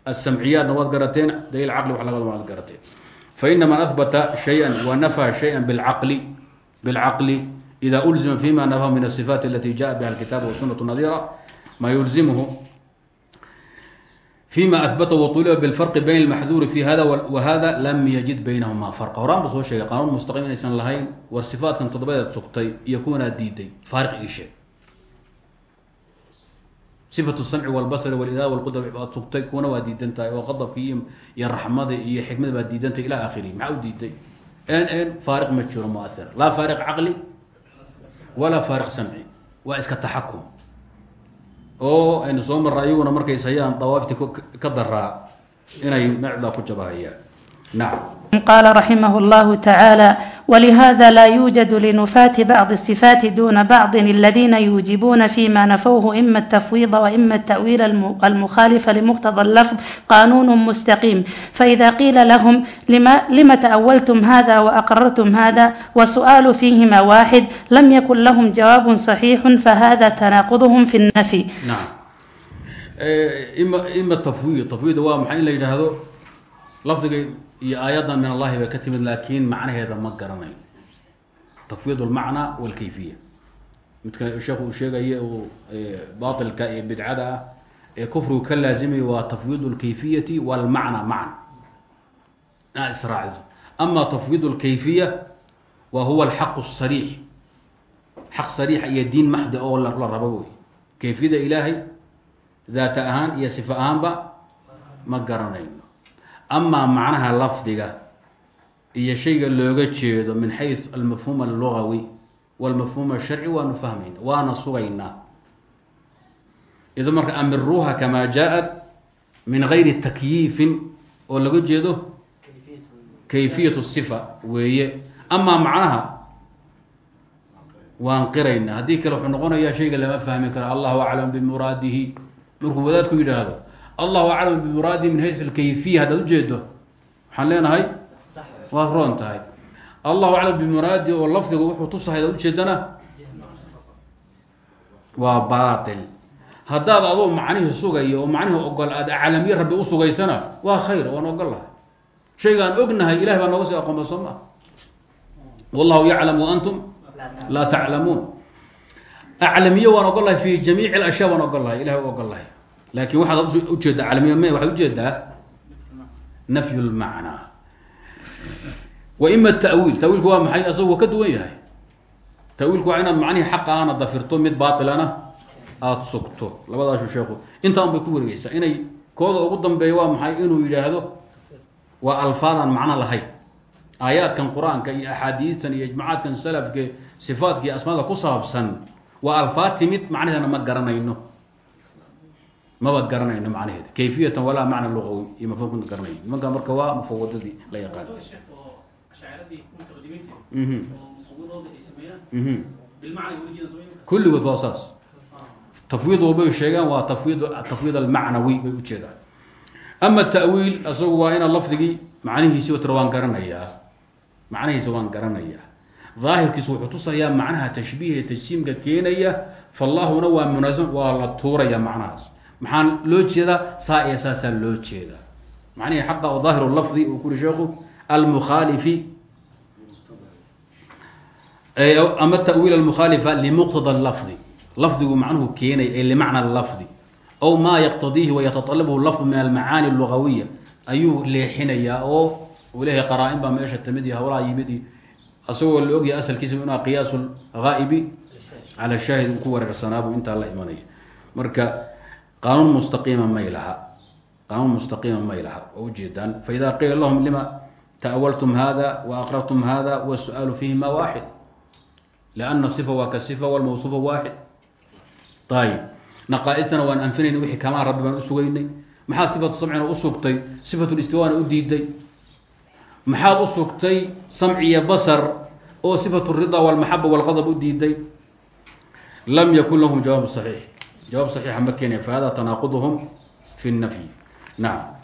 Asamciyaadna waad garateen daliil caqli wax laga wada waad garateen. Faina man ahbata shaya wanafaa shaya bilcaqli. Bilcaqli ida ulzima fima nafhu min asifaat alati jaa biha alkitab wasunat nadira ma yulzimhu fima ahbatahu wauliba bilfarqi bayn almaxduuri fi hada wahada lam yajid baynahuma farqa horaanbu soo sheegay qaanuun mustaqim inaysan lahayn waa sifaatkan toddobadeed sugtay iyo kuwanaa diiday faariq ii sheeg sifatu samci walbasri walidaa walqudra baad sugtay kuwana waa diidan tahay oo qadabkii iyo raxmadii iyo xikmada baad diidantahay ila akhirihi maxaa u diiday n n faariq ma jiro muair laa faariq caqli walaa faariq samci waa iska taxakum. Oo aynu soo marra ayaguna markays hayaan dawaafti ka daraa inay necdaa ku jabahayaan nacam قال رحمه الله تعالى ولهذا لا يوجد لنفاة بعض الصفات دون بعض الذين يوجبون فيما نفوه إما التفويض وإما التأويل المخالف لمقتضى اللفظ قانون مستقيم فإذا قيل لهم لما, لم تأولتم هذا وأقررتم هذا وسؤال فيهما واحد لم يكن لهم جواب صحيح فهذا تناقضهم في النفي نعم ima ima tafwiid tafwiid waa maxaa in la yidhaahdo lafdiga iyo aayaddan min allahi bay ka timid laakiin macnaheeda ma garanayo. Tafwiid lmacna walkayfiya. Midka sheekhu uu sheegaya uu bailka iyo bidcada ah ee kufrigu ka laazimayo waa tafwiid lkayfiyati walmacna macna. Inaad israaciso ama tafwiid lkayfiya wa huwa alxaqu sariix xaq sariixa iyo diin maxdi oo la rabo wey. Kayfiyada ilaahay daata ahaan iyo sifa ahaanba ma garanayno amaa macnaha lafdiga iyo shayga looga jeedo min xayu almafhuum allugawi walmafhuum asharci waanu fahmayna waana sugaynaa. Ido marka amiruuha kamaa jaa-at min gayri takyiifin oo laga jeedo kayfiyat sifa weeye. Amaa macnaha waan qirayna. Haddii kale wuxuu noqonayaa shayga lama fahmi karo. Allahu aclam bimuraadihi markuu wadaadku yidhaahdo allahu aclam bimuraadi min haysu lkayfiya haddaad ujeedo waxaan leenahay waad roon tahay. Allahu aclam bimuraadi oo lafdiga wuxuu tusahay hadaad ujeedana waa baatil. Haddaad adoo macnihii sugaya oo macnihii ogol aad aclamiye rabbi usugaysana waa khayr waan ogol lahay. Shaygaan ognahay ilahay baa nooga sii aqoonba soo maa wallahu yaclam antum laa taclamuun. Aclamiye waan ogol lahay fi jamiici alashyaa waan ogol lahay ilahay u ogol laakin waxaad u jeedaa aclamiye me waxaad u jeedaa nafyu lmacnaa wa ima tawiil tawiilku waa maxay? Asagu waa ka duwan yahay. Tawiilku waa inaad macnihii xaqa aana dafirto mid baatilana aada sugto. Labadaashu sheeku intaan bay ku wareegeysaa inay kooda ugu dambeeya waa maxay? Inuu yidhaahdo waa alfaadaan macno lahayn aayaadkan qur'aanka iyo axaadiistan iyo ijmacaadkan salafka sifaadka iyo asmaada ku saabsan waa alfaad timid macnaheedana ma garanayno maba garanayno macnaheeda. Kayfiyatan walaa macna luqawi iyo mafhumka ma garanayo nimanka marka waa mufawadadii la yaqaan kulligood waa saas. Tafwiid walbay sheegaan waa tafwid tafwiid almacnawi bay ujeedaan ama tawiil asagu waa inaad lafdigii macnihiisi watr waan garanayaa. Macnihiisa waan garanayaa. Daahirkiisu wuxuu tusayaa macnaha tashbiiha tajsiimka keenaya. Fallahuna waa munaasab waa la tuuraya macnahaas maxaa loo jeedaa? Saa iyo saasaa loo jeedaa. Macnihii xaqa oo daahiru lafdi uu kuri sheekhu almukhaalifi. Ama tawiil almukhaalifa limuqtada lafdi lafdigu macnuhu keenay ay limacna lafdi aw maa yaqtadiihi wayataطalabhu lafdu min almacaani اlugawiya ayuu leexinayaa oo leeyahay qaraa-in baa meesha timid iyo hawlaha yimid asagoo la ogyahay asalkiisa inaa qiyaasu haa'ibi cala shaahid uu ku wareersanaabu intaa la imanaya. Marka qaanuun mustaqiima may laha. Qaanuun mustaqiima may laha. Oo ujeedaan faida qiila lahum lima ta'awaltum hada wa aqrartum hada wاsu-aalu fihima waaxid lianna sifa waa ka sifa walmawsuufa waaxid ayib naqaa-istana waan anfinayna wixii kamaan rabbi baan usugaynay maxaad sifatu samcina usugtay sifatulistiwaana u diiday. Maxaad u sugtay samciya basar oo sifatu rida walmaxaba walqadab u diiday? Lam yakun lahum jawaab saxiix jawaab saxiixa ma keenaya fahada tanaaquduhum fi nafyi. Nacam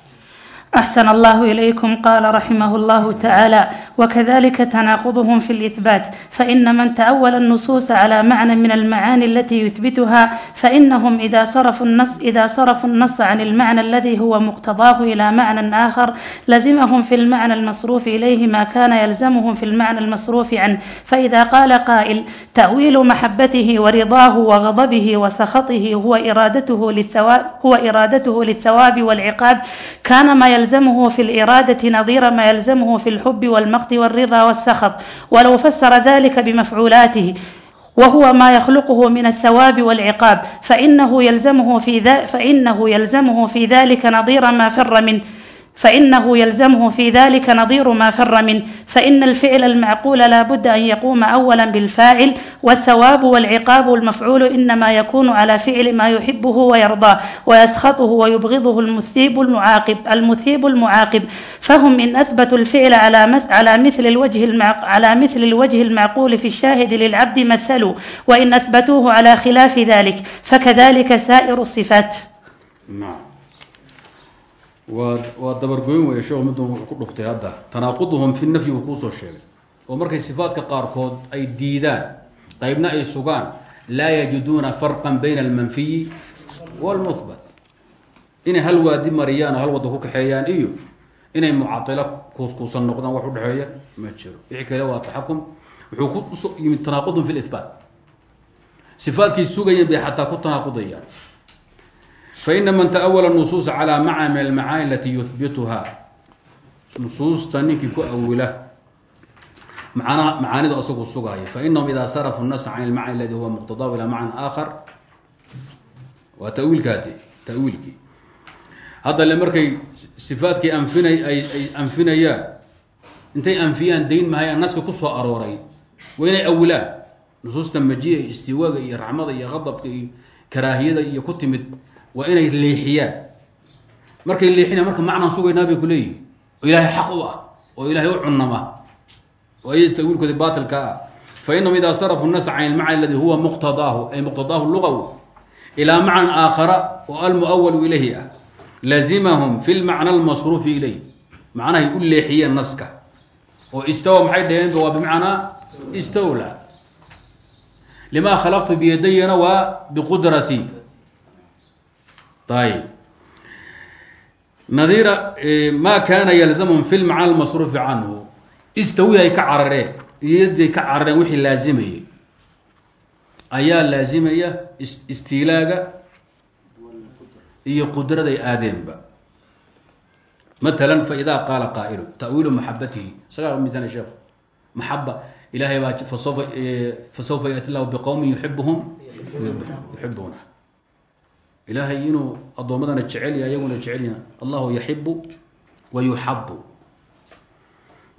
أحسن الله إليكم قال رحمه الله تعالى وكذلك تناقضهم في الإثبات فإن من تأول النصوص على معنى من المعاني التي يثبتها فإنهم إذا صرفوا النص إذا صرفوا النص عن المعنى الذي هو مقتضاه إلى معنى آخر لزمهم في المعنى المصروف إليه ما كان يلزمهم في المعنى المصروف عنه فإذا قال قائل تأويل محبته ورضاه وغضبه وسخطه هو إرادته للثواب هو إرادته للثواب والعقاب كان ما يلزمه في الإرادة نظير ما يلزمه في الحب والمقت والرضا والسخط ولو فسر ذلك بمفعولاته وهو ما يخلقه من الثواب والعقاب فإنه يلزمه في ذا فإنه يلزمه في ذلك نظير ما فر منه فإنه يلزمه في ذلك نظير ما فر منه فإن الفعل المعقول لا بد أن يقوم أولا بالفاعل والثواب والعقاب المفعول إنما يكون على فعل ما يحبه ويرضاه ويسخطه ويبغضه المثيب المعاقب المثيب المعاقب فهم إن أثبتوا الفعل على مثل على مثل الوجه المعق على مثل الوجه المعقول في الشاهد للعبد مثلوا وإن أثبتوه على خلاف ذلك فكذلك سائر الصفات نعم waa dabargoyn weeye sheekhu middan wuxuu ku dhuftay hadda. Tanaaquduhum fi nafyi wuu kuusoo sheegay. Oo markay sifaadka qaarkood ay diidaan qaybna ay sugaan laa yajiduuna farqan bayna almanfiyi walmuhbat inay hal waadi mariyaan oo hal wadda ku kaxeeyaan iyo inay mucatilo kuuskuusan noqdaan wax udhexeeya ma jiro. Wixii kale waa taxakum. Wuxuu ku yimid tanaaqudhum fi lihbaat sifaadkii sugayeen bay xataa ku tanaaqudayaan faina man taawala nusuusa calaa macna min almacaani alati yuhbituha nusuusta ninkii ku awila macnaha macaanidu asagu sugaaya fainahum ida sarafu nasa can ilmacni aladi huwa muqtadahu ilaa macnan aakhar waa tawiilkaade tawiilkii hadda le markay sifaadkii anfinay ay ay anfinayaan intay anfiyaan dayn mahayaan naska ku soo arooray waa inay awilaan nusuusta majiya istiwaaga iyo raxmada iyo qadabka iyo karaahiyada iyo ku timid waa inay leexiyaan. Markay leexinaya marka macnaan sugaynaa bay ku leeyihiin oo ilaahay xaq u ah. Oo ilaahay u cunama oo ay tawiilkoodi baatilka ah. Fa inahum idaa sarafuu nasa can ilmacna aladi huwa muqtadaahu ay muqtadaahu lugawi ilaa macnan aakhara oo almuawalu ilayhi ah. Lazimahum fi lmacna almasruufi ilay macnahay u leexiyeen naska. Oo istawa maxay dhaheen waa bimacnaa istawla. Lima khalaqtu biyadayana ayb nadiira ma kana yalzamhum fi lmacna almasruufi canhu istawi ay ka carareen iyaday ka carareen wixii laazimayay ayaa laazimaya istiilaaga iyo qudraday aadeenba mala faida qaala qaailu tawiilu maxabatihi isagaa miaal sheekh maxaba ilahay baa fasawfa yati llahu biqowmin yuibuhum yuxibuna ilaahay inuu addoommadana jecel yahay iyaguna jecelya allahu yaxibu wa yuxabu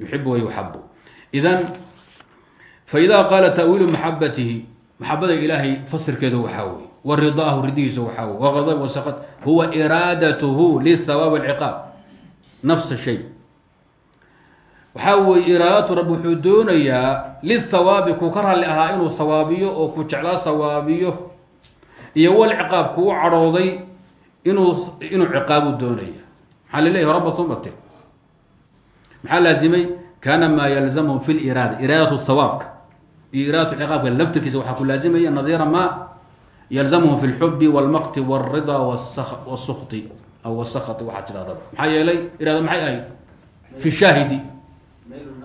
yuxibu wa yuxabu idan faida qaala tawiilu maxabatihi maxabada ilaahay fasirkeedu waxaa wey wa ridaahu ridihiisa waxaa wey waqadab wasaqad huwa iraadatuhu lilthawaab alciqaab. Nafs shay. Waxaa weye iraadatu rabbi wuxuu doonayaa lilthawaabi kuu ka ralli inuu sawaabiyo oo ku jeclaa sawaabiyo iyo wal ciqaab kuu cadhooday inuu inuu ciqaabu doonaya maxaa laleeyahy horaba soo martay maxaa laazimay kana maa yalzamhu fi liraada iraadatu thawaabka iyo iraadatu ciqaabka laftirkiisa waxaa ku laazimaya nadiira ma yalzamhu fi lxubi wاlmaqti wاlrida wsukti aw wsakti waxaa tidhahdaba maxaa yeelay iraada maxay ahayd fi shaahidi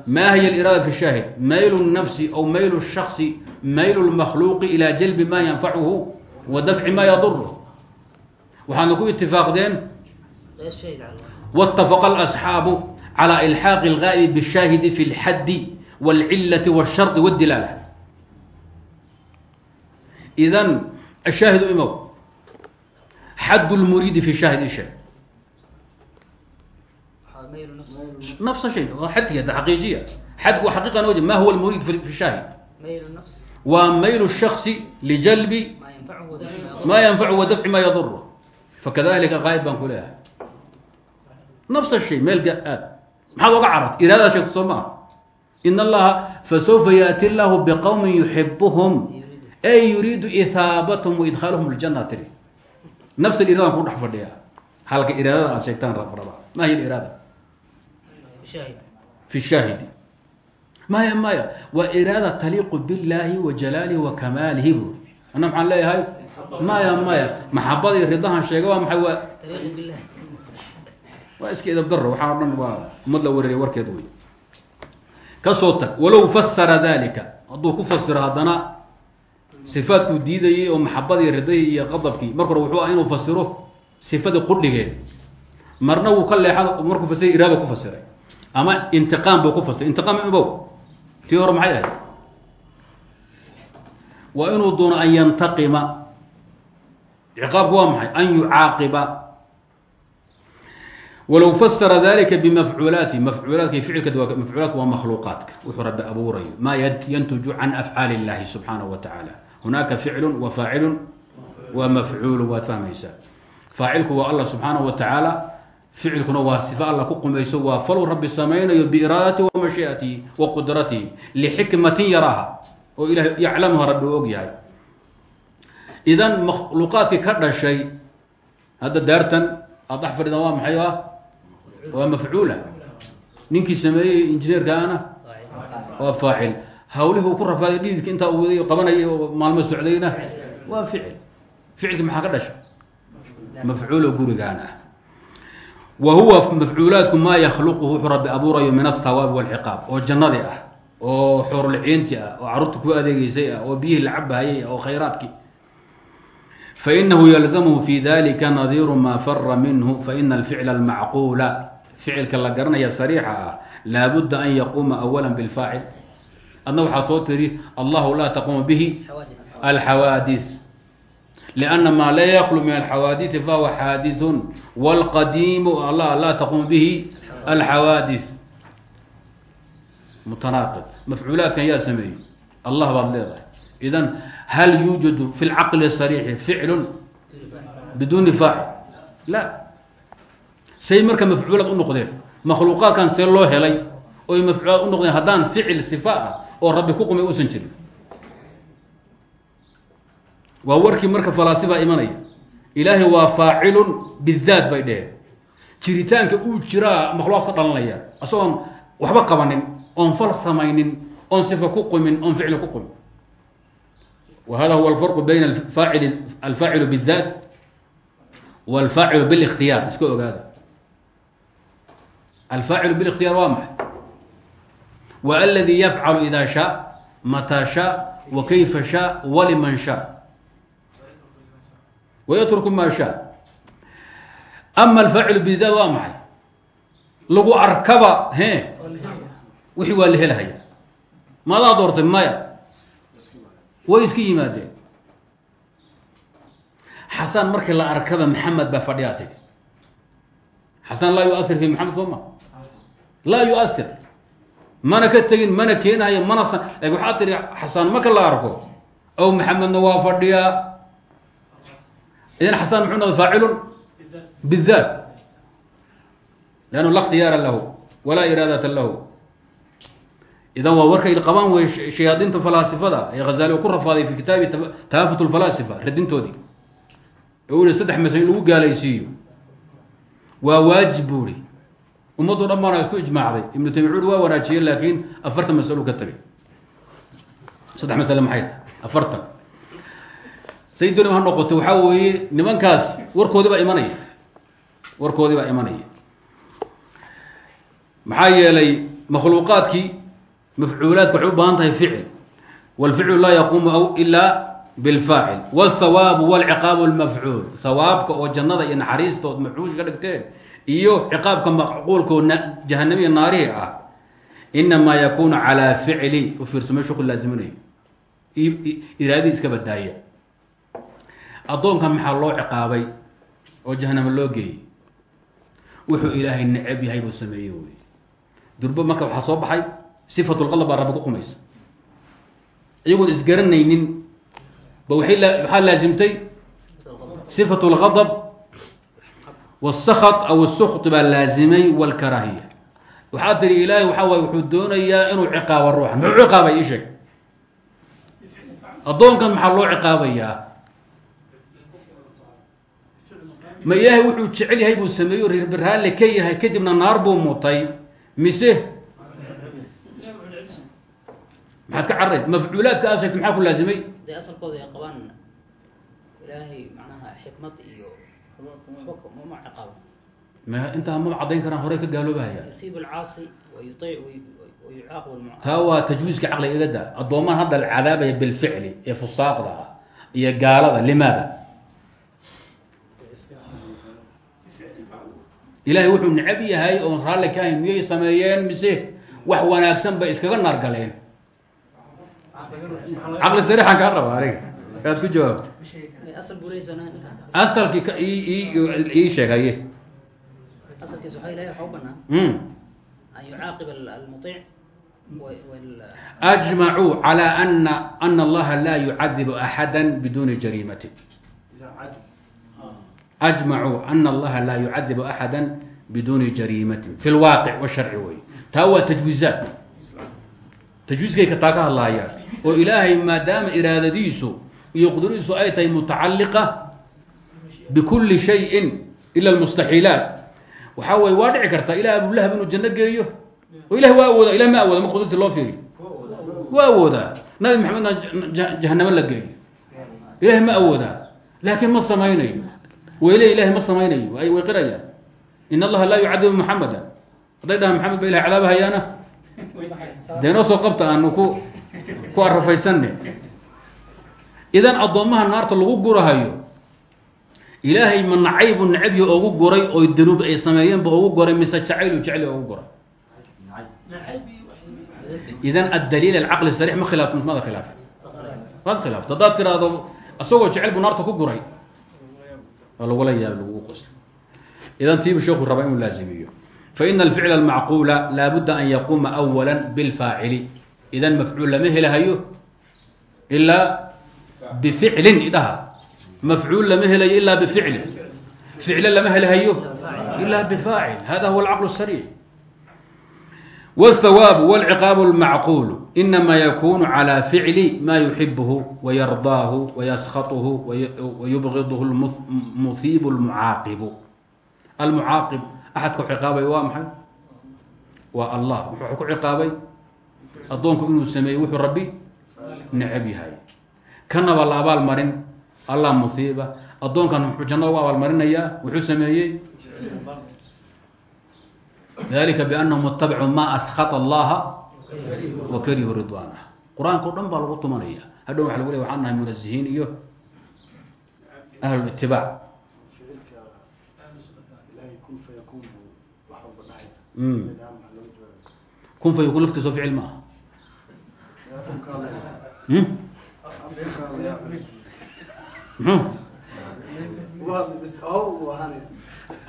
ma hiy iraada fi shaahid mayl الnafsi aw mayl الshakصi mayl اlmakhluuqi ilى jalbi ma yanfacuhu wa dafci ma yaduru waxaana ku itifaaqdeen wاtafaqa اlasxaabu calى ilxaaqi اlgaa'ibi bالshaahidi fi اlxaddi wاlcilati wالshardi wاdilaala idan ashaahidu imow xad lmuriidi fi shaahid ishe nafsa shay waa xadki hadda xaqiijiya xadku waa xaqiiqan wajh ma huwa lmuriid fi shaahid waa mayl shaksi lijalbi ma yanfacu wa dafci ma yaduru fakadalika qaa'id baan ku leeyahay nafsa shay meelga aad maxaad oga carart iraadada sheegto soo maaha in allaha fasawfa yaati llahu biqowmin yuxibuhum ay yuriidu ihaabatahum waidkhaaluhum ljana tiri nafs iradan ku dhex fadhiya halka iraadada aad sheegtaan raba ma hiy iraada fi shaahidi maya maya waa iraada taliiqu biاllaahi wa jalaalihi wa kamaalihi bu ana maxaan leeyahay? Maya maya. Maxabadii ridahan sheega waa maxay? Waa waa iska edab daro waxaa o dhan waa umad la wareeriya warkeed wey ka soo tag walow fasara dalika hadduu ku fasiro haddana sifaadkuu diidayay oo maxabadii ridahii iyo qadabkii. Marka hore wuxuu ah inuu fasiro sifadii qudhigeed. Marna wuu ka leexan markuu fasira iraada ku fasiray ama intiqaam buu ku fasiray intiqaam ibow tii maxay ahayd waa inuu doono an yantaqima ciqaabku waa maxay an yucaaqiba walow fasara dalika bimafcuulaati mafcuulaadka ficilka mafcuulaadka waa makhluuqaadka wuxuu rabbi abuurayo maa yantuju can afcaali اllahi subxaanaه wa tacaala hunaaka ficlu wa faacilu wa mafcuulu waad fahmaysaa faacilku waa allah subxaanaه wa tacaala ficilkuna waa sifa alla ku qumayso waa faluu rabbi samaynayo biiraadatihi wa mashiiatihi wa qudratihi lixikmatin yaraaha oo ilahay yaclamuha rabbi u idan makhluuqaadkii ka dhashay hadda daartan aad dhex fadhidaan waa maxay ah? Waa mafcuula. Ninkii sameeyey injineerkaana waa faacil. Ku rafaaday dhididka intaa uu waday qabanayay maalmo socdayna? Waa ficil. Ficilki maxaa ka dhasha mafcuulo gurigaan ah. Wa huwa mafcuulaadku maa yakhluquhu wuxuu rabbi abuurayo min athawaabi walciqaab oo jannadii ah oo xoorulciinti ah oo carruurta ku adeegeysay ah oo biyihii la cabahayay ah oo khayraadkii. Fainahu yalzamhu fi dalika nadiiru maa fara minhu faina alficla almacquula. Ficilka la garanaya sariixa ah laabudda an yaquuma awala bilfaacil. Adna waxaad soo tiri allahu laa taquumu bihi alxawaadis lana maa laa yaklu min alxawaadisi fahuwa xaadiثun wاlqadiimu laa taquumu bihi alxawaadis mutanaaqib mafcuulaadkan yaa sameeyey allah baad leedahay idan hal yuujadu fi lcaqli sariixi ficlun biduuni faacil la say marka mafcuulaad u noqdeen makhluuqaadkan see loo helay oy mafcuulaad u noqdeen haddaan ficil sifa ah oo rabbi ku qumay uusan jirin waa warkii marka falaasifaa imanaya ilaahay waa faacilun bidaat bay dheheen jiritaanka uu jiraa makhluuqaad ka dhalanaya isagoon waxba qabanin oon fal samaynin oon sifa ku qumin oon ficli ku qumin wa hada huwa alfarqu bayna aacil alfaacilu bidaat walfaacilu bilikhtiyaar iska ogaada alfaacilu bilikhtiyaar waa maxay? Wa aladi yafcalu ida shaa mataa shaa wa shaa waliman shaa. Wayatruku ma shaa. Ama alfaacilu bidaat waa maxay? Lagu arkaba he wixii waa la helhaya maadaa doortay maya? Way iska yimaadeen. Xasan markii la arkaba maxamed baa fadhiyaa tigi. Xasan laa yuair fi maxamed sooma laa yuair mana ka tegin mana keenahayo mana waxaa tiri xasan marka la arko ow maxamedna waa fadhiyaa. Idan xasan muxuu noqday faacilun? Bidaat lannu la khtiyaara lahu walaa iraadata lahu idan waa warkay qabaan wey shayaadiinta falaasifada ee hazaali oo ku rafaaday fi kitaabi taafut lfalaasifa radintoodii u i saddex masalo in lagu gaalaysiiyo waa waajib buu ihi ummaddo dhan baana isku ijmaacday ibnu wuxu waa wanaajiye laakiin afartan masalo ka tagay saddex masale maxay tahay afartan say dooni ha noqoto waxaa weeye nimankaas warkoodii baa imanaya warkoodii mafcuulaadka waxay u baahan tahay ficil wاlficlu laa yaquumu ilaa bilfaacil wاthawaabu wاlciqaabu اlmafcuul hawaabka oo jannada iyo naxariista ood mafcuush ka dhigteen iyo ciqaabka macquulka oo jahanamiya naarihi ah inamaa yakunu calaa ficli u fiirsamo shku laaziminayo iraadadii iska badaaya addoonkan maxaa loo ciqaabay oo jahanamo loo geeyey wuxuu ilaahay necab yahay buu sameeyey wy durbo marka waxaa soo baxay sifat lqadab baa rabbi ku qumaysa iyagoon isgaranaynin ba waay waxaa laasimtay sifat اlgadb wاsakt aw الsukt baa laazimay wاlkaraahiya waxaa tiri ilaahay waxaa waay wuxuu doonayaa inuu ciqaabo ruuxan muxuu ciqaabay ii sheeg addoonkan maxaa loo ciqaabayaa ma ilaahay wuxuu jecel yahay buu sameeyo rirbaraalle ka yahay kadibna naar buu mutay mise maxaad ka carray mafcuulaadka aad sheegtay maxaa ku laazimay? De asalkooda ay qabaan ilaahay macnaha xikmad iyo mama ciqaabo ma intaa ma caddayn karaan horey ka gaaloobahaya. Yucaaqib almuca taa waa tajwiiska caqliga iga daa addoomaan hadda la cadaabaya bilficli ee fusaaqda ah iyo gaalada limaada? Ilaahay wuxuu necab yahay oo raalli ka ahayn miyay sameeyeen mise wax wanaagsan bay iskaga naargaleen caqli sariixan kaa raba aniga aad ku jawaabto asalkii ii almuiic wal ajmacuu calى ana ana allaha laa yucadibu axada biduuni jariimati. Ajmacuu ana allaha laa yucadibu axada biduuni jariimatin fi lwaaqic washarci wey. Taa waa tajwiizaat tajwiiskay taa ka hadlaayaan oo ilaahay maadaama iraadadiisu iyo qudradiisu ay tahay mutacaliqa bikuli shayin ila lmustaxiilaat waxaa weye waa dhici karta ilah abulahab inuu janno geeyo. Oo ilahi waa awooda ilah ma awooda ma qudrati loo fiiriyo. Waa awoodaa. Nabi maxamedna jahanamo la geeyo. Ilahi ma awoodaa laakiin ma samaynayo. Wele ilahi ma samaynayo way qirayaan in allaha laa yucadibu maxameda hadday dhahaan maxamed ba ilahi cadaabahayaana dee noo soo qabta aanu ku ku arafaysanne idan addoommaha naarta lagu gurahayo ilaahay ma nacaybu nacabyi ogu guray oo danuub ay sameeyeenba ogu guray mise jacaylu jecli ogu guray? Idan addaliil alcaqli sarix ma khilaafto mada khilaaf maad khilaafto haddaad tiraahdo isagoo jecel buu naarta ku guray waa lagula yaab lagugu qoslo idan tiibu sheeku rabaa inuu laazimiyo. Faina alficla almacquula laabudda an yaquuma awala bilfaacili idan mafcuul lama helahayo ilaa bificlin idhaha mafcuul lama helayo ilaa bificlin ficlo lama helahayo ilaa bifaacil hada huwa alcaql sariix wاthawaabu wاlciqaabu اlmacquulu inama yakunu calى ficli ma yuxibuhu wayardaahu wayaskhaطuhu wayubgiduhu musiibu اlmucaaqibu almucaaqib axadka ciqaabay waa maxay waa allah wuxuu ku ciqaabay addoonku inuu sameeyey wuxuu rabbi necab yahay. Kanaba la abaal marin. Allah musiiba. Addoonkan muxuu janno ugu abaalmarinayaa wuxuu sameeyey. Dalika biannahum itabacuu ma askhata allaha wa karihu ridwaanah qur'aanka o dhan baa lagu tumanaya. Hadhow waa lagu le waxaan nahay munasihiin iyo ahlulitibaac kun fa yakun laftiisoo ficil ma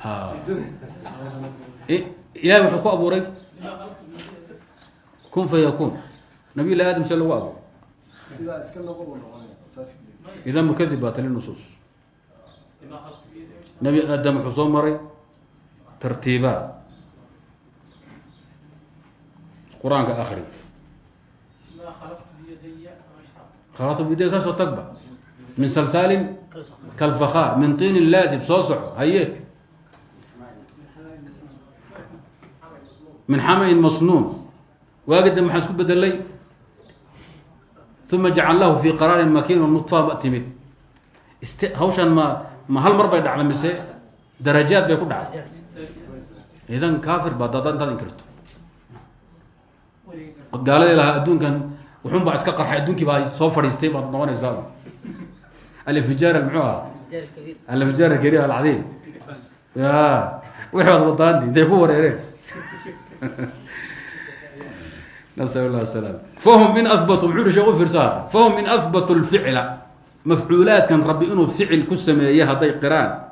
aha muxuu ilahay wuxuu ku abuuray? Kun fa yakun nabiy llahi adam see lagu abuuray. Idan mukadib baa tali nusuus. Nabi aadam wuxuu soo maray tartiibaad. Qur'aanka akri biday ka soo tagba min salsaalin kalfakhaa min tiinin laazib soo soco haye min xamain masnuun waagi dambe maxaan isku bedelay uma jacalnahu fi qaraarin makiin nudfa timid hawshan ma ma hal mar bay dhacda mise darajaad bay ku dhacday idan kaafir baa dada intaad inkirto gaaladii lahaa adduunkan wuxun baa iska qarxay adduunkii baa soo fadhiistay baad noqonaysaa. Alfijaar muxuu ahaa? Alfijaar alkarim alcadiim. Ya wixi baad wadaanti intay ku wareereen. Nasal llah salaam. Fahum in ahbatu muxuu hi shekh u fiirsa hadda fahum in ahbatu lficla mafcuulaadkan rabbi inuu ficil ku sameeye hadday qiraan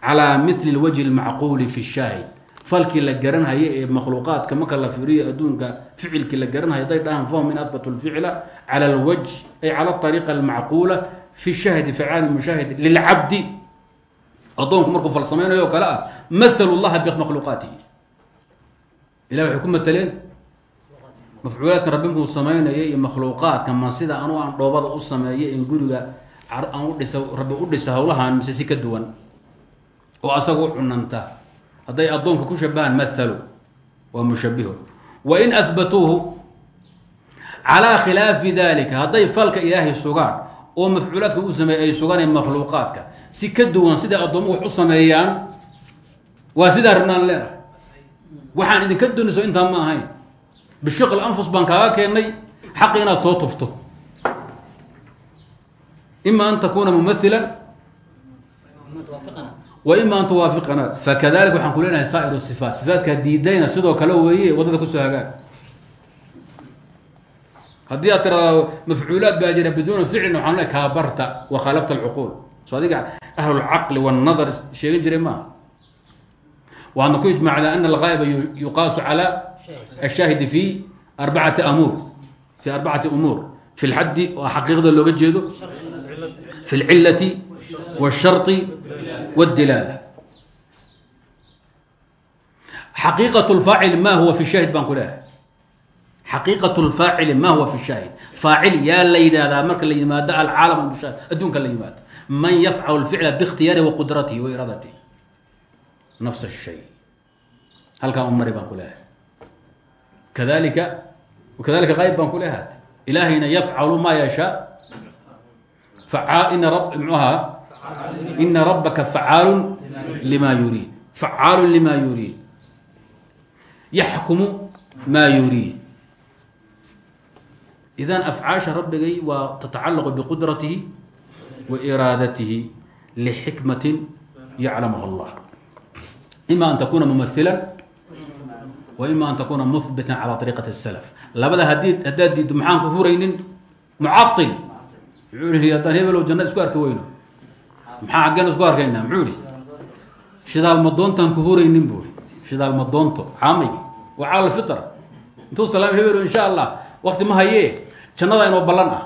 calaa mitli lwajhi lmacquuli fi shaahid falkii la garanhaya ee makhluuqaadka marka la fiiriyo adduunka ficilkii la garanhaya haday dhahaan fahum in ahbatu lficla cala lwajh ay cala ariiqa almacquula fi shahdi ficaali mushaahid lilcabdi. Addoonku markuu fal samaynayo o kale ah mathalu llaha bimakhluuqaatihi ilah waxay ku mateleen mafcuulaadkan rabbi markuu samaynaya iyo makhluuqaadka ma sida anu aan dhoobada u sameeyo in guriga aan udhisa rabbi u dhisa hawlahan mise si ka duwan oo asaga u cunanta hadday addoonka ku shabahaan mathalu waa mushabiho wa in ahbatuuhu calaa khilaafi dalika hadday falka ilaahay sugaan oo mafcuulaadka u sameeye ay suganeen makhluuqaadka si ka duwan siday addoomuhu wax u sameeyaan waa sidaa rabnaan leenahay waxaan idinka doonayso intaa ma ahayn. Bishiql anfus baan kaaga keennay xaqi inaad soo tufto. Ima an takuna mumahilan wima an tuwaafiqana fakadalik waxaan ku leenahay saa'ir sifaat. Sifaatka diidayna sidoo kale weeye waddada ku soo hagaag haddii aad tiraado mafcuulaad baa jira biduuna ficlin waxaan le kaabarta wakhaalafta alcuquul. So adiga ahlulcaqli wannadar sheegin jiray maaha waadna ku ijmacdaa ana alghaayba yuqaasu cala ashaahidi fi arbacati amuur. Fi arbacati umuur. Fi lxaddi oo xaqiiqda looga jeedo. Fi lcilati washari wاdilaala xaqiiqaة اlfaacil ma huwa fi shaahid baan ku leehay xaqiiqaة اlfaacili ma huwa fi shaahid faacil yaa la yidhaahdaa marka la yimaado alcaalam almushaahid adduunka la yimaado man yafcal اlficla bاkhtiyaarihi wa qudratihi wa iraadatihi nafs الshay halkaan u mari baan ku leehay kadalika kadalika qayb baan ku leehat ilaahayna yafcalu ma yashaa ina rab mxuaha ina rabaka facaalu lima yuriid facaalu lima yuriid yaxkumu ma yuriid idan afcaasha rabbigay waa tatacalaqu biqudratihi wa iraadatihi lixikmatin yaclamuha allah ima an takuna mumahila wa ima an takuna muhbitan cala ariiqati اsalaf labada haddii haddaad diiddo maxaan ku huraynin mucail muxuu ihi haddaan isku arki weyno maxaa xaggeen isku arkaynaa? Muxuu ihi shidaal madoontaan ku huraynin? buu shidaal madoonto xaamaygi waa cala alfitra. Intuu salaam hebelo insha allah wakti ma hayee jannada inoo ballan ah.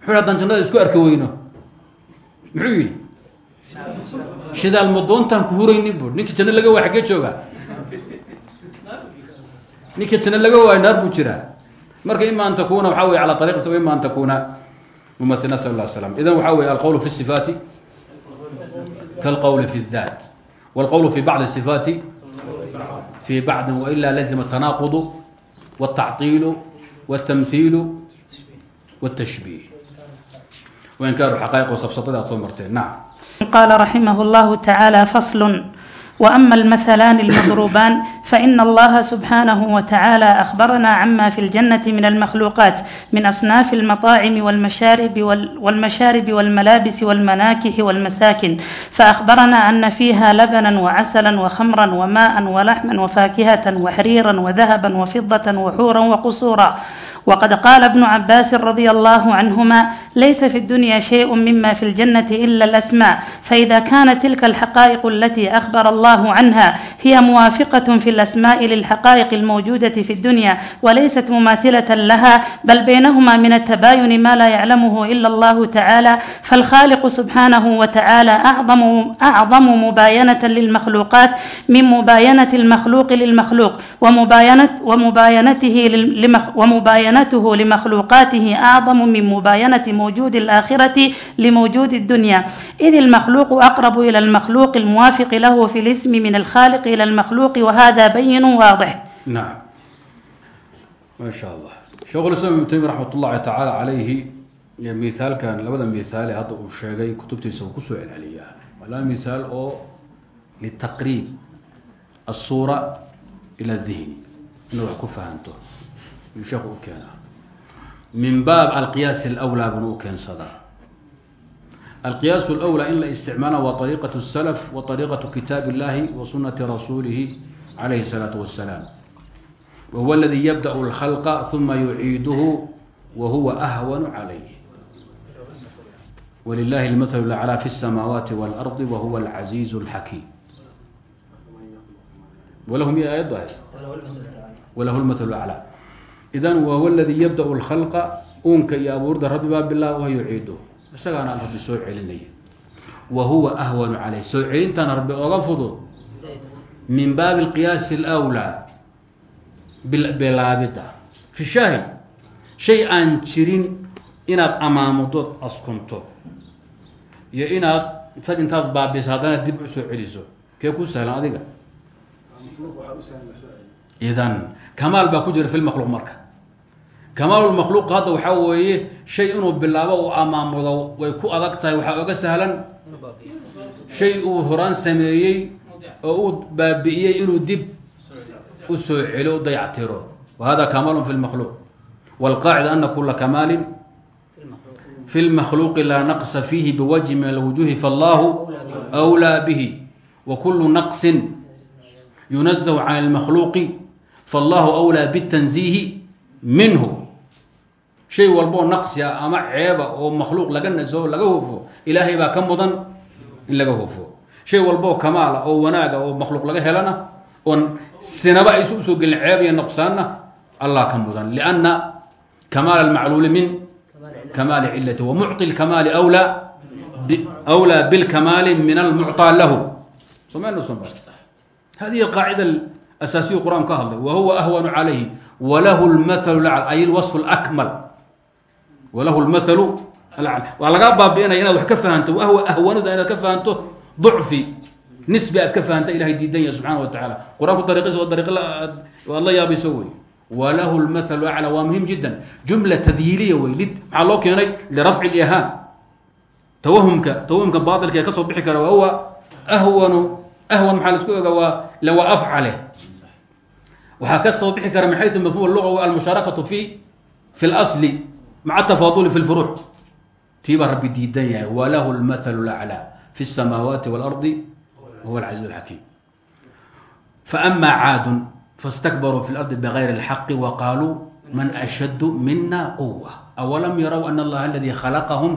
Muxuu haddaan jannada isku arki weyno muxuu yidhi shidaal madoontaan ku huraynin? buu ninkii janno laga waa xaggee joogaa ninkii tina laga waayo naar buu jiraa. Marka ima an takuna waxa wey ala ariqati ima an takuna mumail nasal la slam idan waxa wey alqowl fi sifaati kalqowl fi اdat wاlqowl fi bacdi sifaati fi bacdi waila lazima الtanaqud wالtacطiil wالtamhiil wالtashbih wainkaar xaqaiq safsatada aad soo marteen nacam قال رحمه الله تعالى فصل واما المثلان المضروبان فان الله سبحانه وتعالى اخبرنا عما في الجنه من المخلوقات من اصناف المطاعم والمشارب وال- والمشارب والملابس والمناكح والمساكن فاخبرنا ان فيها لبنا وعسلا وخمرا وماء ولحما وفاكهه وحريرا وذهبا وفضه وحورا وقصورا وقد قال ابن عباس رضي الله عنهما ليس في الدنيا شيء مما في الجنة إلا الأسماء فإذا كانت تلك الحقائق التي أخبر الله عنها هي موافقة في الأسماء للحقائق الموجودة في الدنيا وليست مماثلة لها بل بينهما من التباين ما لا يعلمه إلا الله تعالى فالخالق سبحانه وتعالى أعظم أعظم مباينة للمخلوقات من مباينة المخلوق للمخلوق ومباينة ومباينته لمخ ومباينة ومباينته لمخلوقاته أعظم من مباينة موجود الآخرة لموجود الدنيا إذ المخلوق أقرب إلى المخلوق الموافق له في الاسم من الخالق إلى المخلوق وهذا بين واضح nacam ma sha allah sheekhu islam ibnu taymiya raxmat ullahi tacaala calayhi iyo mithaalkan labada mithaal ee hadda uu sheegay kutubtiisa uu kusoo celceliyaa waa laba mithaal oo litaqriib asuura yuu sheekhu u keenaa. min baab alqiyaas alwlaa buna u keensadaa alqiyaas alwlaa in la isticmaala waa ariiqatu salaf wa ariiqatu kitaab illahi wa sunati rasuulihi calayhi salaatu wasalaam wa huwa aladii yabda'u lkhalqa uma yuciiduhu wa huwa ahwanu calayh wlilahi lmathlu laclaa fi samaawaati wاlardi wa huwa alcaziizu اlxakiim walahu miy aayad ahayd walahu lmathlu وهو الذي يبدأ الخلق أونك يا أبو ورد رب باب الله وهو يعيده بس أنا ربي سوء علني وهو أهون عليه سوء علنت أنا ربي أغفضه من باب القياس الأولى bilaabida fi shaahid shay aan jirin inaad amaamudood askunto iyo inaad sag intaad baabiso haddana dib u soo celiso kee ku sahlan adiga idan kamaal baa ku jira fi lmakhluuq marka kamaalulmakhluuq hadda waxaa weeye shay inuu bilaabo uu amaamudo way ku adag tahay waxaa oga sahlan shay uu horaan sameeyey oo uu baabi'iyey inuu dib usoo celo u dayactiro wahada kamaalu fi lmakhluuq wاlqaacida ana kula kamaali fi lmakhluuqi laa naqsa fiihi biwajhi min alwujuhi fallahu أwlىa bihi wakulu naqsin yunazahu can اlmakhluuqi fallahu أwlىa bالtanziihi minhu shay walboo naqsi ah ama ceeba oo makhluuq laga nasaho laga hofo ilaahay baa ka mudan in laga hofo shay walboo kamaala oo wanaaga oo makhluuq laga helana oon sinaba aysu u soo gelin ceeb iyo nuqsaanna allah ka mudan. Lianna kamaal almacluuli min kamaali cilati wa mucطi lkamaali wlaa wlaa bilkamaali min almucطaa lahu. Somaynusan hadihi qaacida asaasiyu qur'aan ka hadlay wa huwa ahwanu calayhi walahu lacl ay lwasf lakmal walahu lmahalu alacla. Waa lagaa baabi'inaya inaad wax ka fahanto wahwa ahwanuda inaad ka fahanto ducfi nisbi aad ka fahanta ilahay diidan yahay subxaana wa tacaala. Qur'aanku dariiqiisa waa dariiq aad la yaabayso wey. Walahu lmathalu aclaa waa muhiim jiddan. Jumla tadyiiliya wey lid maxaa loo keenay? Lirafci lihaan tawahumka tawahumka baatilka ee ka soo bixi kara wahuwa ahwanu ahwan maxaa la isku oga waa ila waa afcale. Waxaa ka soo bixi kara min xaysu mafhum luqa almusharakatu fi fi اlasli maca tafaaduli fi lfuruuc tii baa rabbi diidan yahay walahu lmathalu laclaa fi samaawaati walardi wahuwa alcaiiz alxakiim faama caadun fastakbaruu fi lardi bigayri اlxaqi wa qaaluu man ashaddu mina quwa awalam yarow ana allaha aladii khalaqahum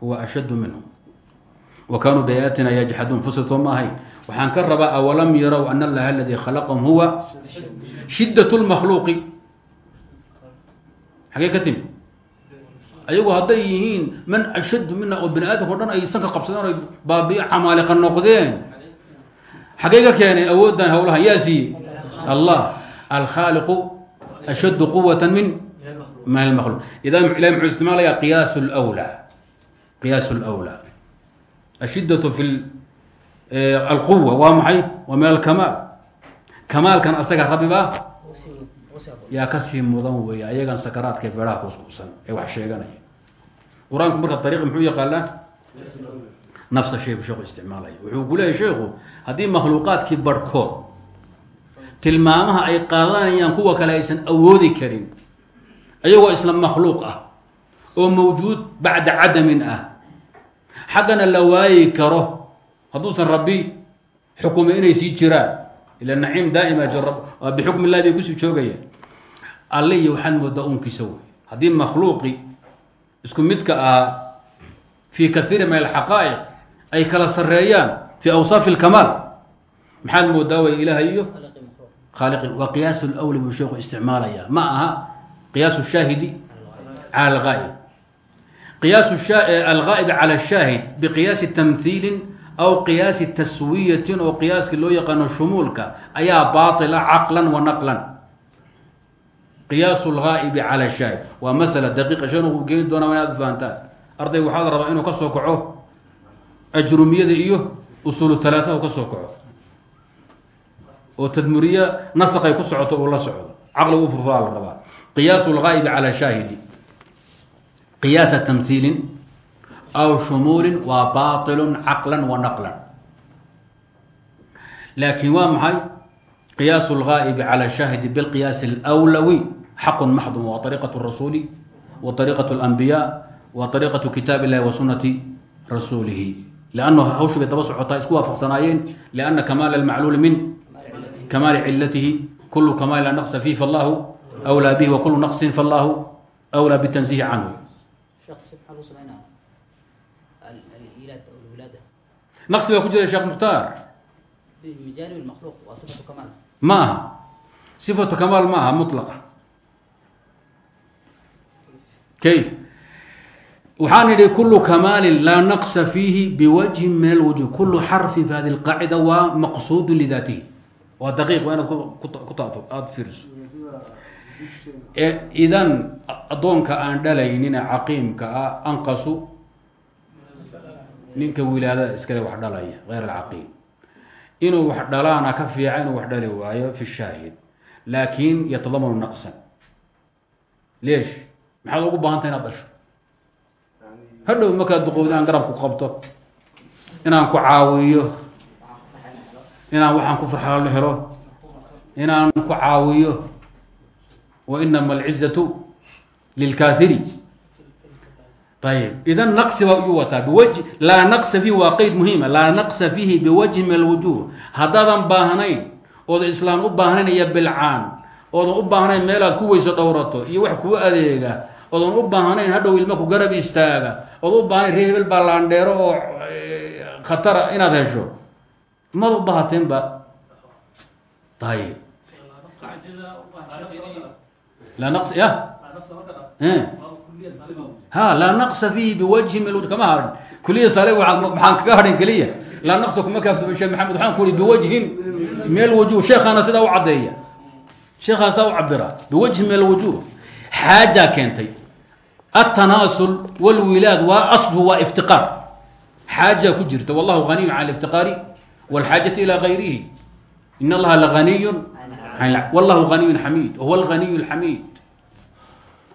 huwa ashaddu minhum wa kaanuu biaayaatina yajxaduun fusirtoo ma ahayn waxaan ka rabaa awalam yarow ana allaha aladii khalaqahum huwa shidat lmakhluuqi xagee ka timi ayagu haday yihiin man ashaddu mina oo bani o dhan ay sanka qabsadeen ay baabiyo camaaliqa noqdeen. Xagee ka keenay awoodan hawlaha? Yaa siiyey. Allah alkhaaliqu ashaddu quwata min min almakhluq ida ilahi muxuu istimaalaya qiyaas lwla qiyaas lwla ashiddatu fi eh, alquwa waa maxay? Waa min alkamaal. Kamaalkan asaga rabbi yaa ka sii mudan weeye ayagan sakaraadka ee beeraha kuskuusan ee wax sheeganaya. Qur'aanku marka ariiqi muxuu yaqaanaa? Nafsa shaybu sheekhu isticmaalaya. Wuxuu ku leeyahy sheekhu haddii makhluuqaadkii barhkood tilmaamaha ay qaadanayaan kuwa kale aysan awoodi karin ayagoo isla makhluuq ah oo mawjuud bacda cadamin ah xaggana la waayi karo hadduusan rabbi xukumay inay sii jiraan ila naciim daa'ima bixukm illahi bay ku sii joogayaan alle iyo waxaad moodaa unkiisa wey. Haddii makhluuqi isku midka ahaa fii kaiiri min alxaqaa'iq ay kala sareeyaan fi awsaafi اlkamaal maxaad moodaa way ilaahay iyo khaaliqi. Waa qiyaas lwli buu sheeku isticmaalaya ma aha qiyaas shaahidi cala alghaa'ib. Qiyaas alghaa'ib cala shaahid biqiyaasi tamhiilin aw qiyaasi taswiyatin oo qiyaaskii loo yaqaano shumuulka ayaa baatila caqlan wa naqlan qiyaas lghaa'ibi cala shaahid. Waa masala daqiiqa shan uu geeni doonaa inaad u fahantaan. Arday waxaa la rabaa inuu ka kaco ajrumiyada iyo usuulu talaataha ka soo kaco. Oo tadmuriya nasaqay ku socoto uu la socdo. Caqligu u furfaa la rabaa. Qiyaas lghaa'ibi cala shaahidi. Qiyaasa tamhiilin aw shumuulin waa baatilun caqlan wa naqlan. Laakiin waa maxay? Qiyaas lghaa'ibi cala shaahidi bilqiyaasi alwlawi xaqun maxdun wa ariiqat rasuuli wa ariiqat اlanbiyaa wa ariiqatu kitaab illahi wa sunati rasuulihi lannu hawshu bay daba socotaa isku waafaqsanaayeen lianna kamaala almacluuli min kamaali cilatihi kulu kamaali laa naqsa fiih fallahu wlaa bihi wa kulu naqsin fallahu wlaa bitansiihi canhu naqsi baa ku jira sheekh mukhtaar ma aha sifatu kamaal ma aha mulaqa kayf waxaan idhi kulu kamaalin laa naqsa fiihi biwajhin min alwujuh kulu xarfin fi hadi lqaacida waa maqsuudu lidaatihi waa daqiiq waa inaad ku taato aada fiiriso idan addoonka aan dhalaynin caqiimka ah anqasu ninka wilaadada iskale wax dhalaya hayr alcaqiim inuu wax dhalaana ka fiica inuu wax dhali waayo fi shaahid laakin yatadamanu naqsan leesh maxaad ugu baahanta inaad dhasho? Hadhow markaad duqowda aan garab ku qabto inaan ku caawiyo inaan waxaan ku farxalo helo inaan ku caawiyo wa inama alcizatu lilkaahiri ayb idan naqsi baa iyuu wataa biwaj laa naqsa fiihi waa qeyd muhiima laa naqsa fiihi biwajhin min alwujuh haddaadan baahnayn oodan islaam u baahnayn iyo bilcaan oodan u baahnayn meelaad ku weyso dhowrato iyo wax kuu adeega oodan u baahnayn hadhow ilma ku garab istaaga. Oodan u baahnayn ree hebel baa laandheero oo khatara inaad hesho. Mad u bahateenba ayb ya. Ha laa naqsa fiihi biwajhi min kama harin kuliya sale maxaan kaga hadhin keliya. Laa naqsa kuma kaafto sheekh maxamed waxaan ku uri biwajhin min alwujuh sheekhaana sidaa u caddeeya. Sheekhaa saa u cabira biwajhin min alwujuh xaajaa keentay altanaasul walwilaad waa aslu waa iftiqaar. Xaajaa ku jirta wallahu haniyun can aliftiqaari walxaajati ila gayrihi in allaha laganiyun wallahu haniyun xamiid wahuwa alganiy lxamiid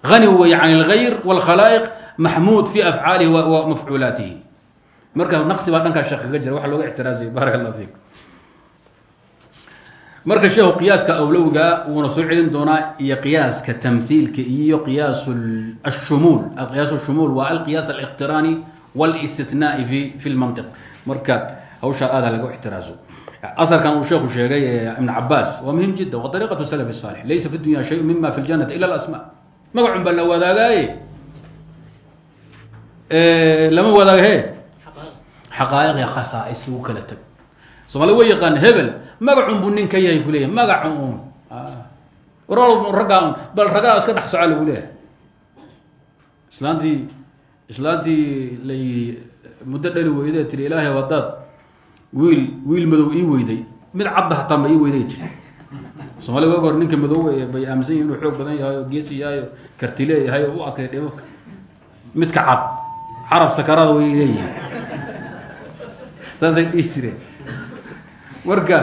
ani wey can اlgayr wاlkhalaa'iq maxmuud fi afcaalihi wa mafcuulaatihi. Marka naqsi baa dhankaa sheekh kaga jira waxa looga ictiraazay baarak allah fiik marka sheekhu qiyaaska awlowigaa wuuna soo celin doonaa iyo qiyaaska tamhiilka iyo qiyaas ashumuul qiyaas shumuul waa alqiyaas aliqtiraani wاlistitnaa'i fi fi lmantiq marka hawshaa aada laga ixtiraazo aharkan uu sheekhu sheegay ibn cabaas waa muhim jida wa ariiqatu salaf الصaalix laysa fi dunya shay mima fi اljanati ila اlasma magacun baa la wadaagaaye lama wadaaga he xaqaa'iq iyo khasaais lagu kala tag soomaalida way yaqaan hebel magacun buu nin ka yahay kuleeyahy magacun un war raggaa un bal ragaa iska dhex soca lagu leeyahay. Islaantii islaantii la yidhi muddo dhali weyde tiri ilaahay hadaad wiil wiil madow ii weyday. Mid cadda hataa ma ii weyday jir. Soomaalida waag hor ninka madoowe bay aaminsan yihiin inuu xoog badan yahay geesi yahay oo karti oo u adkay dhibabka midka cad carab sakaraada way leeyihiin saasay dhihi marka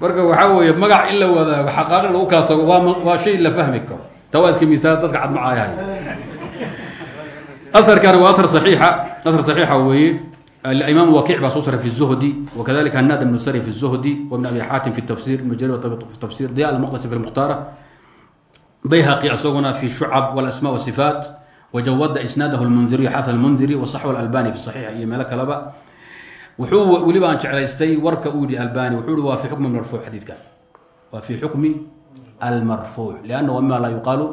marka waxaa weeye magac in la wadaago xaqaaqin lagu kala tago waa waa shay la fahmi karo taa waa iska miaal dadka cad macaayahay aarkani waa ar صaiixa ar صaxiixa weeye imaam wakic baa soo saray fi الzuhdi wakadalika hanad bn sari fi الzuhdi wbn abi xaatim fi tafsir ibn jarir fi tafsir diya almaqdisi fi اlmukhtaara bayhaqi asaguna fi shucab wاlasma wasifaat wajawada isnaadahu lmundiriy xaafid almundiri wasaxw albani fi صaxiixa iyo meelo kaleba wuxuu weliba aan jeclaystay warka uu yihi albani wuxuu hi waa fi xukmi marfuuc xadiidkan waa fi xukmi almarfuuc lannahu mima laa yuqaalu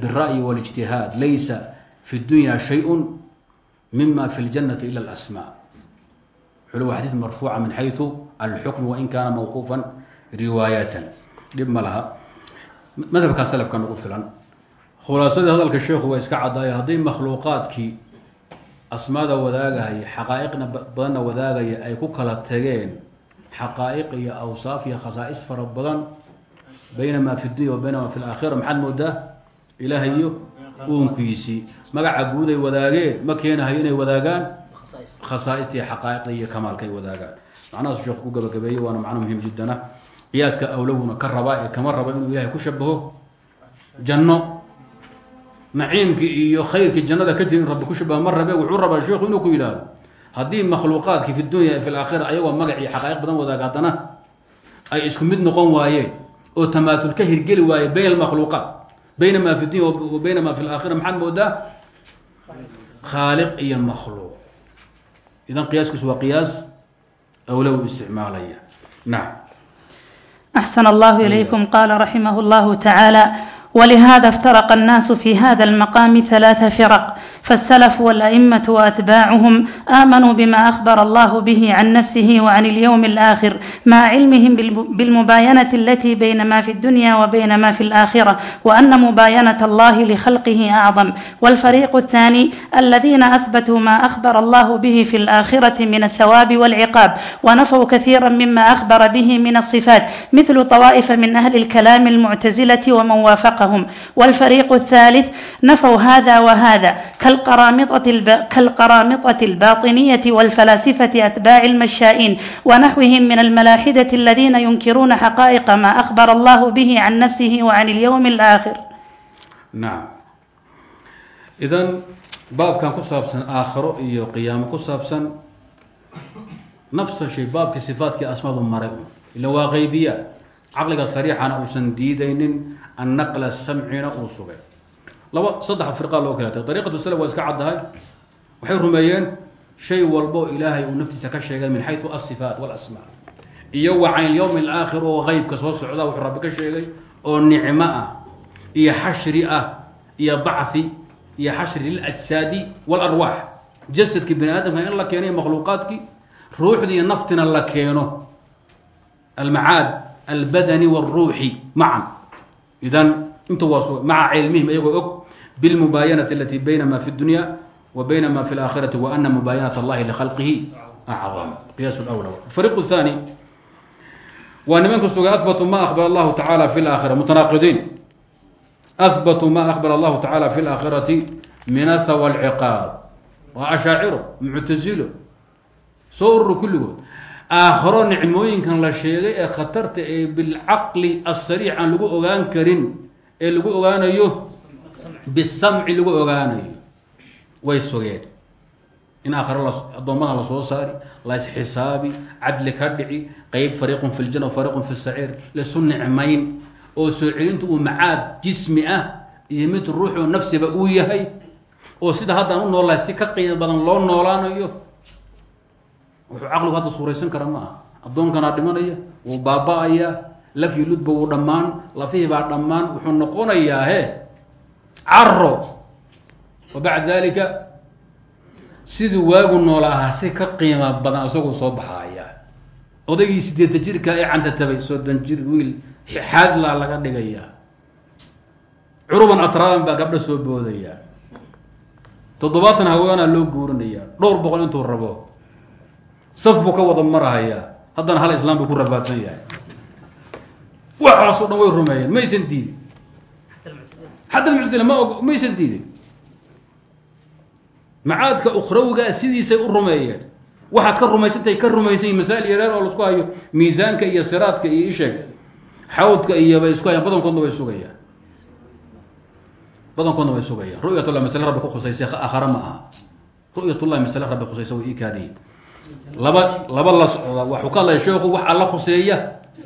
biالra'yi wاlijtihaad laysa fi اdunya shayء mima fi اljanati ila اlasma wuxuu waa xadiid marfuuca min xayثu alxukm wain kaana mawquufan riwaayatan dhib ma laha madhabkaa salafka nagu filan khulaasadii hadalka sheekhu waa iska caddaaya hadday makhluuqaadkii asmaada wadaagahaya xaqaa'iqna badanna wadaagaya ay ku kala tageen xaqaa'iq iyo awsaaf iyo khasaa'is fara badan baynamaa fi dunya wa baynama fi laakhira maxaad moodaa? Ilaahay iyo magaca guud ay wadaageen ma keenahayo inay wadaagaan? Khasaaistii xaqaa'iqda iyo kamaalka ay wadaagaan. Macnahaas sheekhu ku gabagabeeyey waana macno muhiim jiddana. Qiyaaska awlowuna ka rabaa ee kama raba inuu ilahay ku shabaho janno naciimkii iyo khayrkii jannada ka jirin rabbi ku shubaha ma rabe wuxuu rabaa sheikhu inuu ku yidhaahdo haddii makhluuqaadkii fi dunya fi laakhira ayagoo magac iyo xaqaa'iq badan wadaag haddana ay isku mid noqon waayeen oo tamaatul ka hirgeli waaye bayna almakhluuqaat baynama fi dunya wa bayna ma fi laakhira maxaad moodaa? Khaaliq iyo makhluuq. Idan qiyaaskiisu waa qiyaas awlaw isticmaalaya. Na axsan allahu ilaykum qala raximah llahu tacaala ولهذا افترق الناس في هذا المقام ثلاث فرق فالسلف والائمه واتباعهم امنوا بما اخبر الله به عن نفسه وعن اليوم الاخر مع علمهم بالمباينه التي بين ما في الدنيا وبين ما في الاخره وان مباينه الله لخلقه اعظم والفريق الثاني الذين اثبتوا ما اخبر الله به في الاخره من الثواب والعقاب ونفوا كثيرا مما اخبر به من الصفات مثل طوائف من اهل الكلام المعتزله ومن وافق وافقهم والفريق الثالث نفوا هذا وهذا كالقرامطة, الب... كالقرامطة الباطنية والفلاسفة أتباع المشائين ونحوهم من الملاحدة الذين ينكرون حقائق ما أخبر الله به عن نفسه وعن اليوم الآخر نعم إذا baabkan ku saabsan aakhiro iyo qiyaamo ku saabsan nafsa shay baabkii sifaadkii asmaadu maray ila waa qeybiya caqliga sariixana uusan diidaynin annaqla samcina uu sugay laba saddex firqa loo kala tagay dariiqatu salaf waa iska caddahay waxay rumeeyeen shay walbo ilaahay uu naftiisa ka sheegay min xayu asifaat walasmaa iyo wa can yowmi alaakhir oo qeybka soo socda wuxuu rabbi ka sheegay oo nicmo ah iyo xashri ah iyo bacthi iyo xashri liljsaadi walarwaax jasadkii bani aadamka in la keeno iyo makhluuqaadkii ruuxdii iyo naftina la keeno almacaad idan inta waa maca cilmihim iyagoo og bilmubaayanati alati bayna ma fi dunya wa bayna ma fi اlaakhirati wa ana mubaayanat allahi likhalqihi acdam qiyaas lwla fariiq thani waa nimanka sugay ahbatuu ma ahbar allahu tacala fi laakhira mutanaaqidiin. Ahbatuu ma ahbar allahu tacala fi laakhirati min athawa alciqaab waa ashaaciro muctasilo soo ururo kulligood aakharo nicmooyinkan la sheegay ee khatarta ee bilcaqli asariix aan lagu ogaan karin ee lagu ogaanayo bisamci lagu ogaanayo. Way sugeen in aakhare addoommada la soo saari laysxisaabi cadli ka dhici qeyb fariiqun fi ljana fariiqun fi saciir laisu nicmayn. Oo soo celintu uu macaad jismi ah iyo mid ruuxoo nafsiba uu yahay. Oo sida haddaan u noolahay si ka qiimo badan loo noolaanayo wuxuu caqligu hadda suuraysan kara ma aha addoonkanaa dhimanaya wuu baaba-ayaa lafyi ludba wuu dhammaan lafihii baa dhammaan wuxuu noqonayaa he caro wa bacda dalika siduu waagu noola ahaa si ka qiimo badan isagoo soo baxaaya. Odaygii sideeta jirka ee cantatabay soddon jir wiil xaadlaa laga dhigayaa. Curuban atraaban baa gabdha soo boodaya. Toddobaatan haweenaa loo guurinayaa. Dhowr boqol intuu rabo saf buu ka wada marahayaa. Haddana hal islaam buu ku rafaadsan yahay. Waxaasoo dhan way rumeeyeen. Maysan diidin. Xata almuctazila ma og maysan diidin. Macaadka ukhrawigaa sidiisay u rumeeyeen. Waxaad ka rumaysantahay ka rumaysan yihiin masaa'il yareer oo la isku hayo miisaanka iyo siraadka iyo isheeg. Xawdka iyo bay isku hayaan. Badankoodna way sugayaan. Badankoodna way sugayaan. Ru'yatullah masale rabbi ku khusaysa aakhare ma aha. Ru'yatullahi masale rabbi khusaysa way iikaadiye laba laba la socda waxuu ka hadlaya sheekhu wax alla khuseeya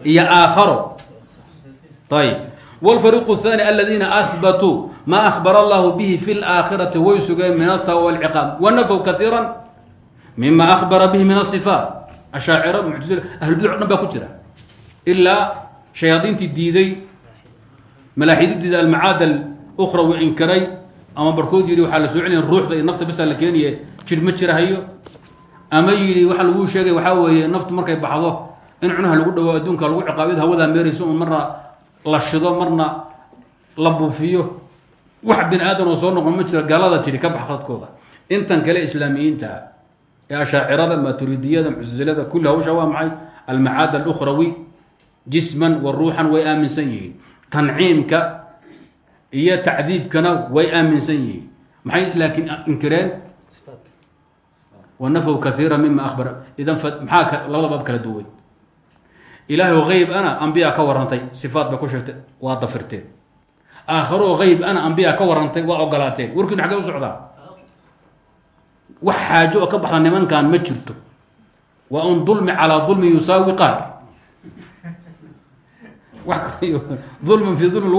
iyo aakharo ayib wاlfariiq الثاني aladiina ahbatuu ma ahbara allahu bihi fi اlآakhirati way sugeen min altawa wاlciqaab wanafw kaiira mima ahbara bihi min aصifaat ashaacira muctazila ahlulbiduc dhan baa ku jira ilaa shayaadiintii diiday malaaxidu diiday almacaad اlأkhrawi inkiray ama barkood yidhi waxaa la soo celina ruuxda iyo nafta bisa la keeniye jir ma jirahayo ama yidhi waxa laguu sheegay waxaa weeye naftu markay baxdo in cunaha lagu dhawo adduunka lagu ciqaabid hawadaa meerayso un marna la shido marna la buufiyo. Wax bini aadan oo soo noqon ma jiro gaalada tidhi ka bax khadkooda. Intan kale islaamiyiinta ee ashaacirada maturidiyada muctasilada kulli hawsha waa maxay? Almacaad alukhrawi jisman wa ruuxan way aaminsan yihiin. Tanciimka iyo tacdiibkana way aaminsan yihiin. Maxay laakiin inkireen wanafw kaiira mima ahbara idan maxaa labada baab kala duway ilaahay hayb ana ambiya ka warantay sifaat bay ku sheegtay waa dafirteen aakharo hayb ana ambiya ka warantay waa ogolaateen warkiinu xagee u socdaa wax xaajo oo ka baxda nimankan ma jirto waa un dulmi calaa dulmi yusaawi qaar ulman fi ulmi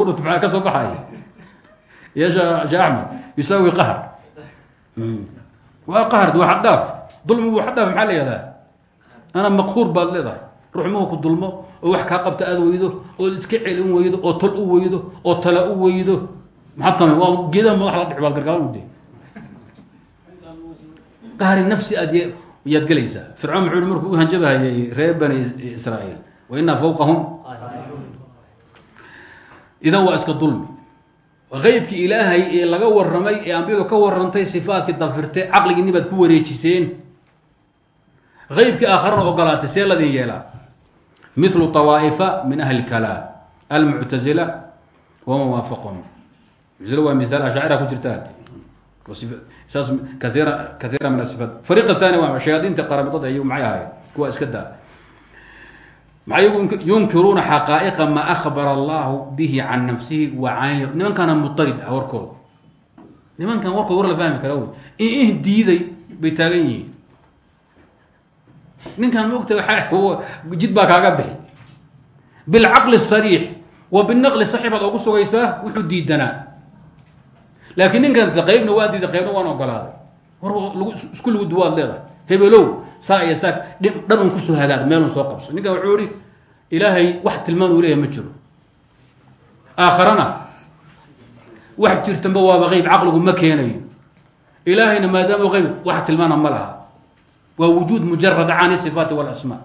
waa qahr waa xadhaaf. Dulmigu waa xadhaaf maxaa la ana maqhuur baad leedahay. Ruux ku dulmo oo wax kaa qabta aad weydo ood iska celin weydo oo tol u weydo oo tala u weydo. Maxaad samay waa geedaha madax la dhic baad gargaalan ude qahri nafsi aad yaad gelaysaa. Fircoon muxuu markuu u hanjabahayay reer bani wa inaa fawqahum. Idan waa iska dulmi qeybkii ilaahay ee laga waramay ee ambiyadu ka warantay sifaadkii dafirte caqligiinni baad ku wareejiseen. Qeybkii aakharana ogolaatay see ladin yeelaa? Milu min ahli kalaam almuctazila waman waafaqahum muctazila waa misaal ashaacira ku jirta saas kaiira kaiira min asifaat fariiq athani waa shayaadiinta qaramidada iyo maxay ahayd kuwa iska yunkiruuna xaqaa'iqa ma ahbara allahu bihi can nafsihi wa can nimankana mutarid ah warkooda nimankan warkooda war la fahmi kara ih diiday bay taagan yihiin. Ninkan maogta jid baa kaaga bixi bilcaqli sariix wa binaqli saxiix baad ogu sugaysaa wuxuu diidanaa. Laakiin ninkan qaybna waa diiday qaybna waan ogolaaday. War isku lagu duwaad leedahay hebelow saa iyo saa dhan un ku soo hagaag meelun soo qabso. Ninkan wuxuu ihi ilaahay wax tilmaan uu leeyahay ma jiro. Aakharana wax jirtanba waaba qeyb caqligu ma keenayo. Ilaahayna maadaama qeyb wax tilmaana ma laha. Waa wujuud mujarad can sifaati walasmaa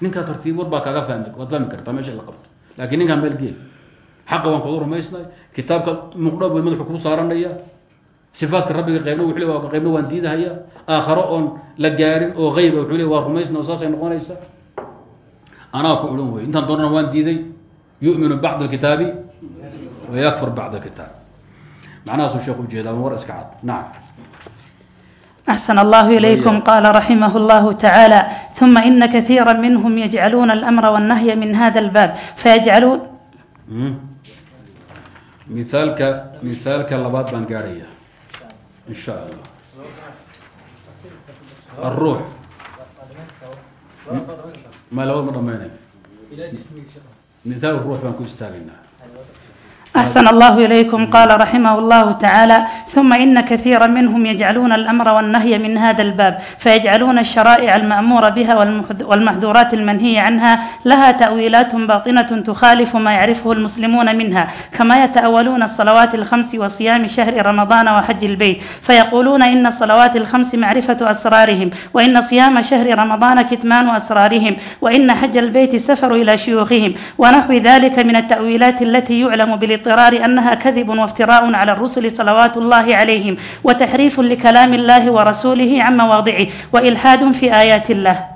ninkaa tartiib war baa kaaga fahmi waad fahmi kartaa meesha la qabto. Laakiin ninkaan meel geel xaqa waan kudu rumaysnay kitaabka muqdhab way madaxu kuu saaranaya sifaadka rabbiga qaybna wuxuu le qaybna waan diidahaya aakharo oon la gaarin oo qeyba wuxuu le waa rumaysna oo saasay noqonaysa anaa ku odhan wey intaan doonana waan diiday yuminu bacd alkitaabi wa yakfur bacd alkitaab macnahaasuu sheekh ujeedaa war iska cad nacam أحسن الله إليكم قال رحمه الله تعالى ثم إن كثيرا منهم يجعلون الأمر والنهي من هذا الباب فيجعلون مثالك مثالك لباد بان in sha allah aruux ma labada ma dhamaynay mithaal ruux baan ku istaagaynaa أحسن الله إليكم قال رحمه الله تعالى ثم إن كثيرا منهم يجعلون الأمر والنهي من هذا الباب فيجعلون الشرائع المأمور بها والمحذورات المنهي عنها لها تأويلات باطنة تخالف ما يعرفه المسلمون منها كما يتأولون الصلوات الخمس وصيام شهر رمضان وحج البيت فيقولون إن الصلوات الخمس معرفة أسرارهم وإن صيام شهر رمضان كتمان أسرارهم وإن حج البيت سفر إلى شيوخهم ونحو ذلك من التأويلات التي يعلم بالاضطرار أنها كذب وافتراء على الرسل صلوات الله عليهم وتحريف لكلام الله ورسوله عن مواضعه وإلحاد في آيات الله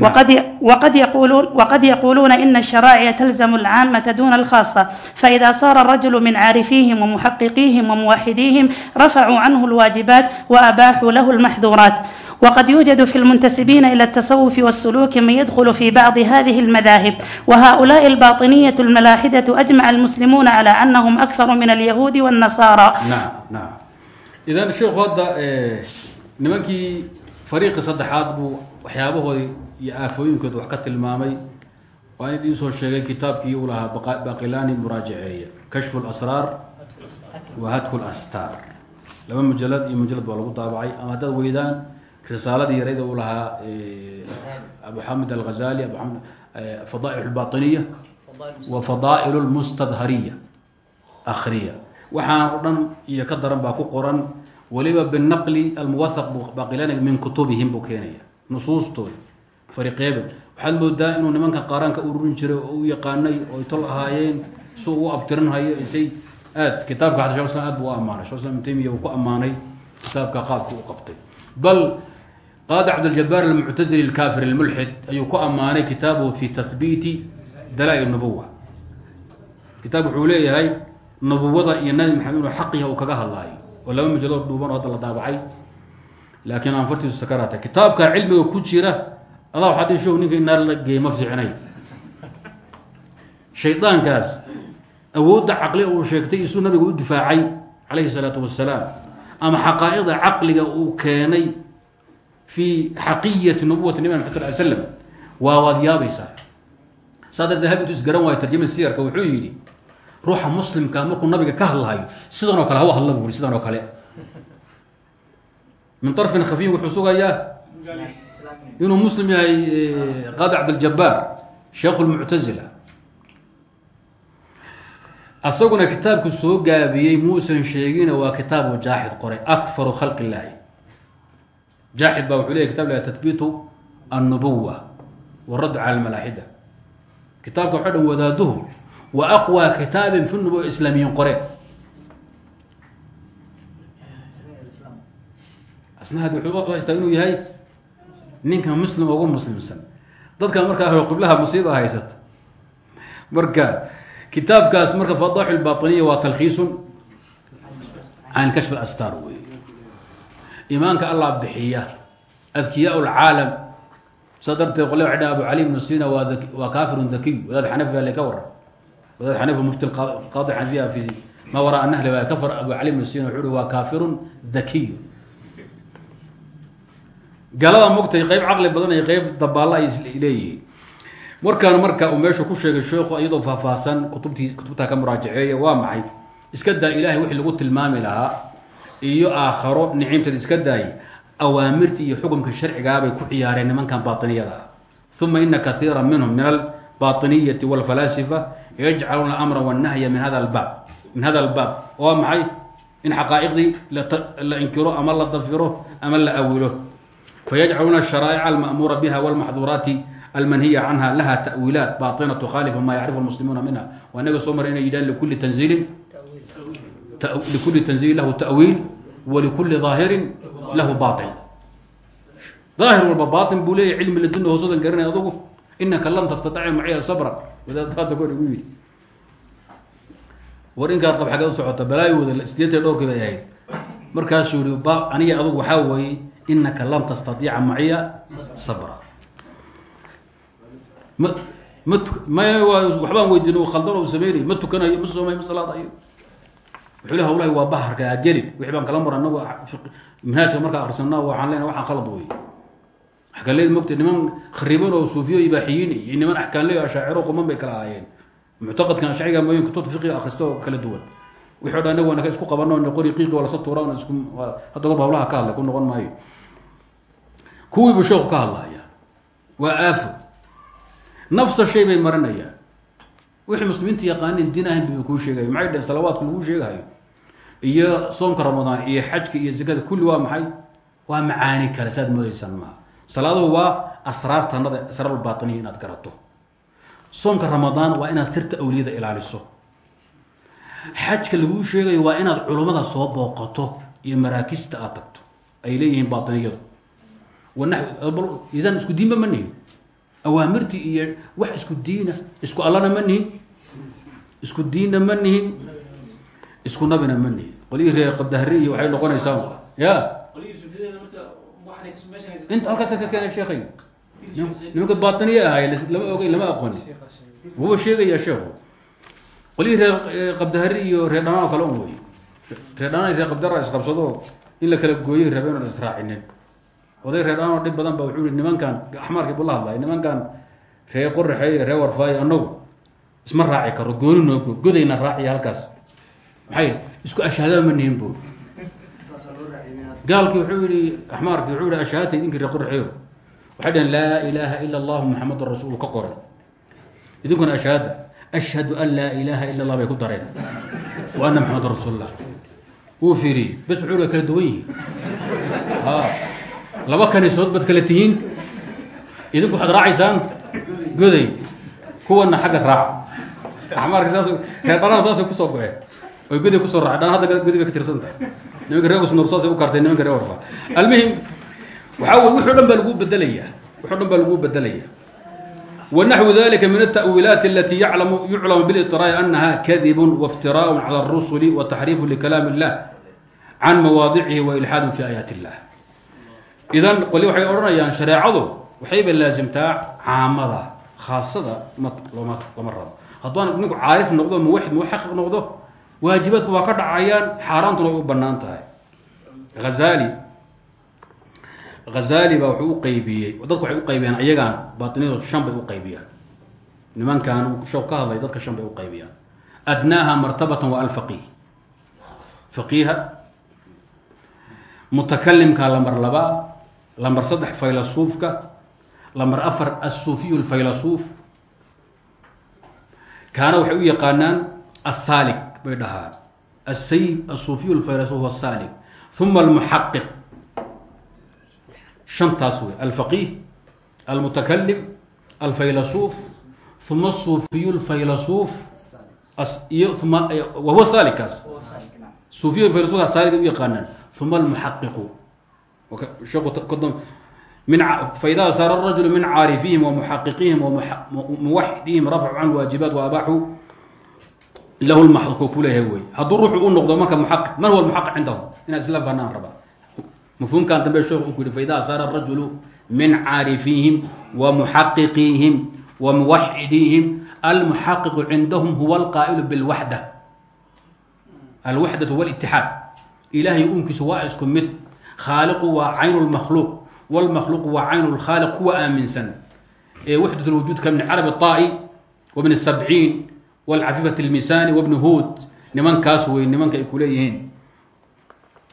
وقد وقد يقولون وقد يقولون ان الشرائع تلزم العامه دون الخاصه فاذا صار الرجل من عارفيهم ومحققيهم وموحديهم رفعوا عنه الواجبات واباحوا له المحظورات وقد يوجد في المنتسبين الى التصوف والسلوك من يدخل في بعض هذه المذاهب وهؤلاء الباطنيه الملاحده اجمع المسلمون على انهم اكثر من اليهود والنصارى nacam nacam idan sheekhu hadda nimankii fariiqi saddexaad buu waxyaabahoodii iyo aafooyinkooda wax ka tilmaamay waa in idiin soo sheegay kitaabkii uu lahaa baqilaani muraajaceeya kashfu lasraar wa hadku lastaar laba mujalad iyo mujalad baa lagu daabacay. Ama haddaad weydaan risaaladii yarayda uu lahaa abu xamed alghazali fadaaix lbaطiniya wa fadaa'il lmustadhariya akhriya. Waxaan o iyo ka daran baa ku qoran weliba binaqli almuwahaq buu baqilanaya min kutubihim buu keenaya fariqeeben waxaad moodaa inuu nimanka qaaraanka ururin jiray oo u yaqaanay oo tol ahaayeen si u abtirinhayo isay aad kitaabka xata shekh islam aad buu u islam ibn taymiya uu ku ammaanay kitaabka qaabkii u qabtay. Bal qaadi cabdiljabaar almuctazili alkaafir almulxid ayuu ku ammaanay kitaabuhu fi tathbiiti dalaa-il nubuwa kitaab wuxuu leeyahay nubuwada iyo nabi maxamed inuu xaqiha uu kaga hadlaayo oo laba mujallood dhuuban oo hadda la daabacay. Laakiin aan fartiisu sakaraata kitaabka cilmiga ku jira adaa waxaad ishow ninka inaar la geey ma fiicnay. Shaydaankaas awoodda caqli uu sheegtay isuu nabiga u difaacay calayhi salaatu wasalaam ama xaqaa'iqda caqliga uu keenay fi xaqiyati nubuwati nabi maxamed sal ly slam waa waad yaabaysaa. Saa intuu isgaran waayo tarjama siyarka wuxuu yidhi ruuxa muslimka markuu nabiga ka hadlahayo sidan oo kale hawa hadla buu sidan oo kale. Min طarfin khafiy wuxuu sugayaa inuu muslim yahay qaadi cabdiljabaar sheekhu lmuctazila asaguna kitaabku soo gaabiyey muusan sheegina waa kitaabu jaaxid qoray akfaru khalq illaahi jaaxid baa wuxuu leyahy kitab la tathbiitu annubuwa waradd cala almalaaxida kitaabka waxaa dhan wadaaduhu wa aqwى kitaabin fi nubuwa islaamiyiin qoreen asna had wuxuu u haystaa inuu yahay ninka muslim ugu muslimsan. Dadkan marka ahlu qiblaha musiiba haysata marka kitaabkaas marka fadaaxu lbaطiniya waa talkhiisun can kashf alastar wey iimaanka allah bixiya adkiyaa lcaalam saa darteed qole dhaha abu cali ibnu sina waa kaafirun dakiy. Wadaad xanafi baa laka waran. Wadaad xanifa mufti qaadi xanafiya fi ma waraa nahli baa kafar abu cali galada mogtay qeyb caqli badan iyo qeyb dabaalla ay leeyihiin. Markaan marka uu meesha ku sheegay sheekhu iyadoo faahfaahsan kutubtii kutubtaa ka muraajaceeya waa maxay? Iska daa ilahay wixii lagu tilmaami lahaa iyo aakharo nicimteed iska daayay awaamirtii iyo xukumka sharcigaabay ku ciyaareen nimankan baainiyada ah uma ina kaiira minhum min albaainiyati wاlfalaasifa yajcaluuna amra wannahya min hada baab min hada albaab waa maxay? In xaqaa'iqdii la inkiro ama la dafiro ama la awilo fayajcaluuna sharaa'ica alma'muura biha wlmaxduuraati almanhiya canha laha tawiilaat baina tukhaalifu ma yacrifu lmuslimuuna minha waa inaga soo mara inay yidhahan likulli tanziilin likulli tanziilin lahu tawiil walikulli aahirin lahu bain daahir walba bain buu leeya cilmi ladin hoosadan garanay adugu inaka lan tastaica maciya sabra wadaadadagu yidhi war inkaad qab xageed u socota balaayooda sideetan dhowrkii bay ahayd markaasuu yihi ba aniga adugu waxaa weeye inaka lan tastaiica maciya sabra waxbaan weydiin khaldan u sameynay ma tukanayo ma soomay ma salaadayo wuxuu le hawlahi waa baharka agelin wixii baan kala mara anagu markaa akrisana waxaan leenahay waxaan khalad wey axkaanleyd mogta niman khariban oo suufiyo ibaaxiyiin iyo niman axkaanley ashaaciro quman bay kala ahaayeen muctaqadkan ashciga mooyin kutubta fiqiga akhristo oo kala duwan wixii o inagu naka isku qabano qori qiiqi waa la soo tuura isku hadda gorba ka hadlay ku noqon maayo kuwiibu sheeku ka hadlaya waa aafo nafsa shay bay marinayaan wixii muslimiinta yaqaanin diin ahayn bu kuu sheegayo maxay dhaheen salawaadku laguu sheegahayo iyo soomka ramadaan iyo xajka iyo zakada kulli waa maxay? Waa macaani kale saad moodaysaan maaha salaaduhu waa asraar tanada asraar baatiniya inaad garato. Soomka ramadaan waa inaad sirta awliyada ilaaliso. Xajka laguu sheegayo waa inaad culummada soo booqato iyo maraakista aad tagto. Ay leeyihiin baatiniyadu idan isku diinba manihi awaamirtii iyo wax isku diina isku allana ma nihin. Isku diinna ma nihin. Isku nabina ma nihin. Qolyihii reer qabdahri iyo waxay noqonaysaa ya. Inta halkaas ka keenay sheekhay. Nimanka baatiniye ahaay lama ogay lama aqooni. Wuba sheegaya sheekhu. Qolyihii reer qabdahari iyo reer dhanaan oo kale un wey reer dhanaan reer qabdara isqabsado in la kala gooyay rabeen oon israacinin oday reer dhanaan oo dhib badan ba wuxuu yihi nimankan axmaarkii buu la hadlay nimankan reer qoraxeey reer warfaayo annagu isma raaci karo gooni noo go godayna raaciya halkaas. Maxay isku ashaadaba ma nihin bu gaalkii wuxuu yihi axmaarkii wuxuu yihi ashaadta idinkii reer qoraxeeyo waxay dhaheen laa ilaaha ila allahu maxamedun rasuul ka qoray. Idinkuna ashaada ashhadu an laa ilaaha ila allah bay ku dareen. Wa ana maxamedun rasuulullah. Wuu fiiriyey bes wuxuu kala duwan yihi laba kaniisood baad kala tihiin idinku waxaad raacaysaan goday kuwana xagga raaca axmaarka saas reer dhanaan saasay kusoo go-een oy goday kusoo raaca dhan hadda goday bay ka tirsan tahay nimanka reer usnuur saasay u kartay nimanka reer warfa almuhim waxaa wey wuxuu dhan baa lagu bedelayaa wuxuu dhan baa lagu bedelayaa wnaxwu dalika min alta'wiilaati alati yaclamu yuclamu biliطiraa'i anaha kadibun waاftiraءu calى الrusuli wataxriifu likalaam اllah can mawaadicihi wailxaadun fi aayaat اllah idan qoli waxay odhanayaan shareecadu waxayba laasimtaa caamada khaasada ma looma lama rabo. Haddaan ninku caarif noqdo muwaxid muxaqiq noqdo waajibaadku waa ka dhacayaan xaaraantuna way u bannaan tahay. Hazali hazali baa wuxuu u qaybiyey dadku waxay u qaybiyaan ayagaan baatiniyadood shan bay u qaybiyaan. Nimankan show ka hadlay dadka shan bay u qaybiyaan. Adnaaha martabatan waa alfaqih faqiiha mutakalimka lambar labaa lambar saddex faylasuufka lambar afar asuufiyu lfaylasuuf kaana waxay u yaqaanaan asaalig bay dhahaan. Asayid asuufiyu lfaylasuuf asaalig uma almuxaqiq shantaas wey. Alfaqih almutakalim alfaylasuuf uma asuufiyu lfaylasuuf iyo uma wahuwa saalikaas suufiya faylasuufka saalig u yaqaanaan. Uma almuxaqiqu min faidaa saara rajulu min caarifihim wa muxaqiqihim wa muwaxidihim rafcu can waajibaat wa abaaxu lahu lmaxku kuleeyahay wey hadduu ruuxu u noqdo marka muxaqiq man huwa lmuxaqiq cindahum inaa isla banaan rabaa mafhuumkan dambe sheekh uu ku yihi faida saara rajulu min caarifihim wa muxaqiqihim wa muwaxidihim almuxaqiqu cindahum huwa alqaa'ilu bilwaxda alwaxdatu walitixaad ilahay unkiisu waa isku mid khaaliqu waa caynu lmakhluuq wlmakhluuqu waa caynu lkhaaliq kuwa aaminsan. Ee waxdat lwujuud ka bni carabi طaa'i wa bni sabciin wlcafifat lmisaani wabni huud. Nimankaas wey nimanka ay kuleeyihiin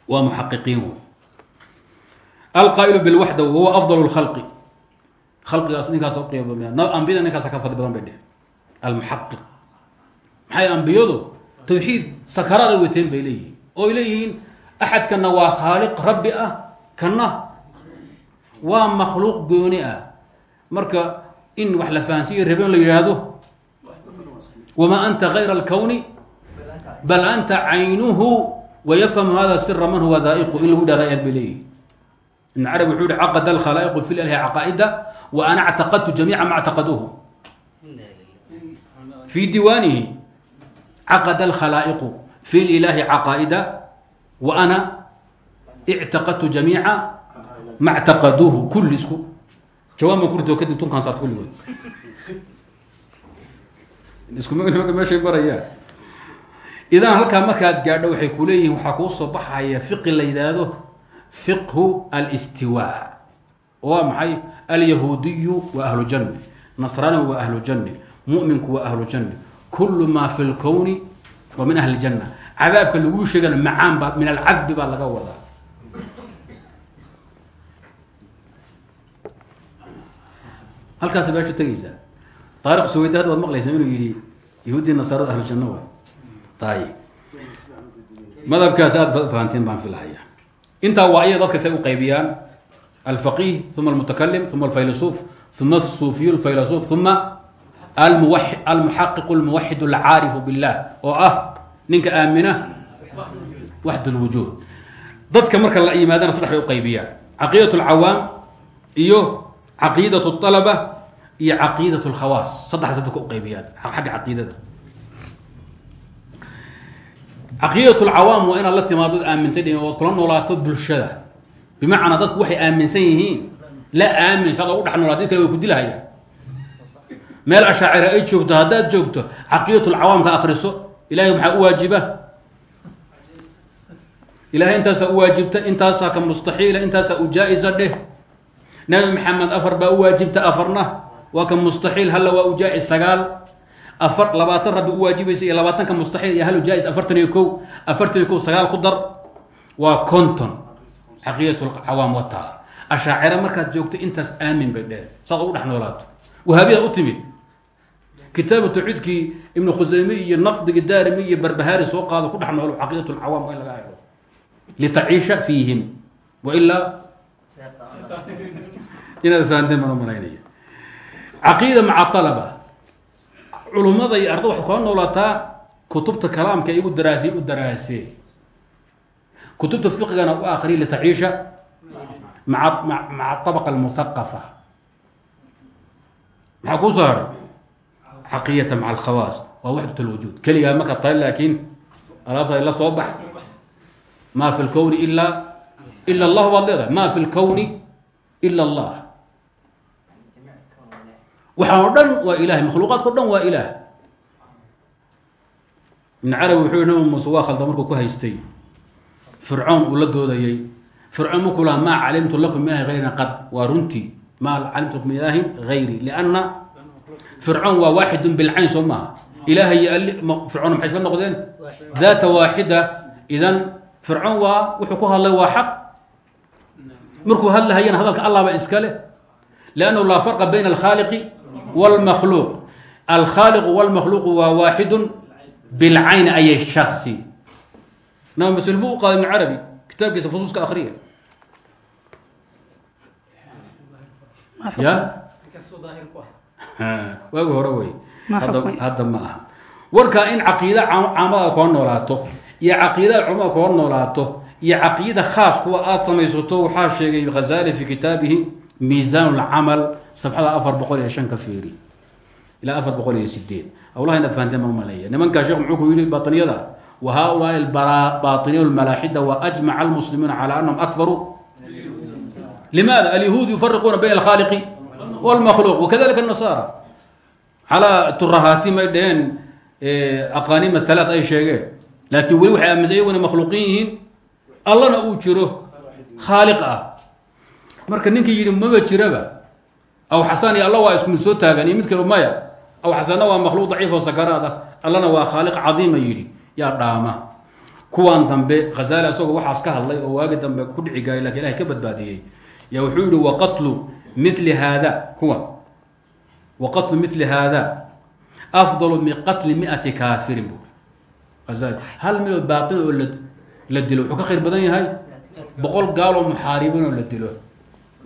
waa muxaqiqiin alqaa'ilu bilwaxda wahuwa afdal lkhalqi khalqigaas ninkaas qiambiyada ninkaasa ka fadli badan bay dheh almuxaqiq. Maxay ambiyadu? Tawxiid sakaraad ay wateen bay leeyihiin. Oo ay leeyihiin axadkana waa khaaliq rabbi ah kana waa makhluuq gooni ah marka in wax la fahansiiyo rabeen la yidhaahdo wamaa anta kayra alkowni bal anta caynuhu wayafhamu hada sira man huwa daa'iqu in lagu dhahda ayaad bay leeyihiin ibn carabi wuxuu yihi caqada alkhalaa'iqu fi lilahi caqaa'ida wa ana actaqadtu jamiica ma actaqaduuhu fi diiwaanihi caqada alkhalaa'iqu fi lilahi caqaa'ida wa ana ictaqadtu jamiica ma ctaqaduuhu kulli isku jawaab ma kurito kadib tunkaan saart kulligood isku nimanka meeshay marayaan idan halkaa markaad gaadho waxay ku leeyihiin waxaa kuu soo baxaya fiqi la yidhaahdo fiqhu alstiwaa waa maxay alyahuudiyu waa ahlu janni nasraanigu waa ahlu janni muminku waa ahlu janni kullu maa fi lkowni waa min ahli janna cadaabka laguu sheegana macaan baa min alcadbi baa laga wadaa. halkaas meesha tegaysaa taariq suweyda hadda waad maqlaysaa inuu yidhi yahuuddii nasaarada ahlu janno waay. Ayib madhabkaas aad fahanteen baan filahaya intaa waa iya dadka say u qaybiyaan. Alfaqih uma almutakalim uma alfaylasuuf uma asuufiyu alfaylasuuf uma almuwa almuxaqiqu almuwaxid alcaarifu billah oo ah ninka aamina waxd lwujuud dadka marka la yimaadana saddex bay u qaybiyaan. Caqiidat alcawaam iyo caqiidat alaba iyo caqiidat lkhawaas saddexdaas dadka u qaybiyaan xagga caqiidada. Caqiidat lcawaam waa inaad la timaado aamintay dhi ood kula noolaato bulshada. Bimacnaa dadku waxay aaminsan yihiin la aamin saad ogu dhex did kale way ku dilahayaan. Meel ashaacira ay joogto haddaad joogto caqiidat lcawaamka akriso ilahay maxaa u waajiba ilahay intaasaa u waajibta intaasaa ka mustaxiila intaasaa u jaa-isa dheh. Nabi maxamed afar baa u waajibta afarna waa ka mustaxiil halla waa u jaa-is sagaal. Afar labaatan rabbi u waajibaysa iyo labaatanka mustaxiil iyo hal jaa-is afartan iyo kow afartan iyo kow sagaal ku dar. Waa conton caqiidat lcawaam wataa ashaacira markaad joogto intaas aamin bay dheheen. Saad ugu dhex noolaato wahaabiyad u timid kitaabu tawxiidkii ibnu khusayme iyo naqdigi daarimi iyo barbahaari soo qaado ku dhex noolo caqiidat lcawaam waa in laga helo. Litaciisha fiihim wailaa inaad fahanteen baan u malaynaya. Caqiida maca alaba iyo arda waxay kula noolataa kutubta kalaamka igu daraasay u daraasee kutubta fiqigana u akriya litaciisha maa maca abaqa almuhaqafa maxaa kuu soo haray caqiyata maca alkhawaas waa waxdat lwujuud keligaa marka tahay laakiin alaabta la soo bax ma fi lkowni ila ila allah baad leedahay ma fi lkowni ila allah waxaan o dhan waa ilahay makhluuqaadka o dhan waa ilaah ibn carabi khalda markuu ku haystay fircoon uu la doodayey fircoon markuu laha maa lakum min ilahi hayrin qad waa runtii maa calimtu lakum min ilaahin hayri lianna fircoon waa waaxidun bilcayn soo maaha. Ilaahay fircoon maxay iska noqdeen? Daata waaxida idan fircoon waa wuxuu ku hadlay waa xaq. Markuu hadlahayana hadalka allahba iska leh. Lannahu laa farqa bayna alkhaaliqi wاlmakhluuq alkhaaliqu wاlmakhluuqu waa waaxidun bilcayn ay shaksi nabi maslfu u qaaday ibn carabi kitaabkiisa fusuuska akriya ya waagi hore wey. Hadda ma aha. Warkaa in caqiida caamada koo noolaato iyo caqiidada culmada koo noolaato iyo caqiida khaas kuwa aada samaysato waxaa sheegay khazali fi kitaabihi miisaan lcamal sabxada afar boqol iyo fiiri. Ilaa afar boqol iyo sideed awlaha inaad fahanteen baan sheekh muxuu ku yihi baطiniyada wa haulaai baطiniya lmalaaxida waajmaca almuslimuuna calaa anahum akfaruu limaada alyahuud yufariquuna bayna alkhaaliqi wlmakhluuq wakadalika nasaara calaa turahaati may dhaheen aqaaniim athalaat ay sheegeen laakiin weli waxay aaminsan iyaguna makhluuqin yihiin allana uu jiro khaaliq ah marka ninkii yidhi maba jiraba aw xasaan iyo alla waa isku mid soo taagan iyo midkaba maya aw xasanna waa makhluuq daciif oo sakaraad ah allana waa khaaliq cadiima yidhi yaa dhaama kuwaan dambe khasaali asagoo waxaas ka hadlay oo waagi dambe ku dhici gaaray laakiin ilahay ka badbaadiyey yaa wuxuu yidhi waqatlu mili haada kuwan waqatlu mili haada afdalu min qatli miati kaafirin bu hal milood baaqin oo la dilo wuxuu ka khayr badan yahay? Boqol gaaloo muxaaribin oo la dilo.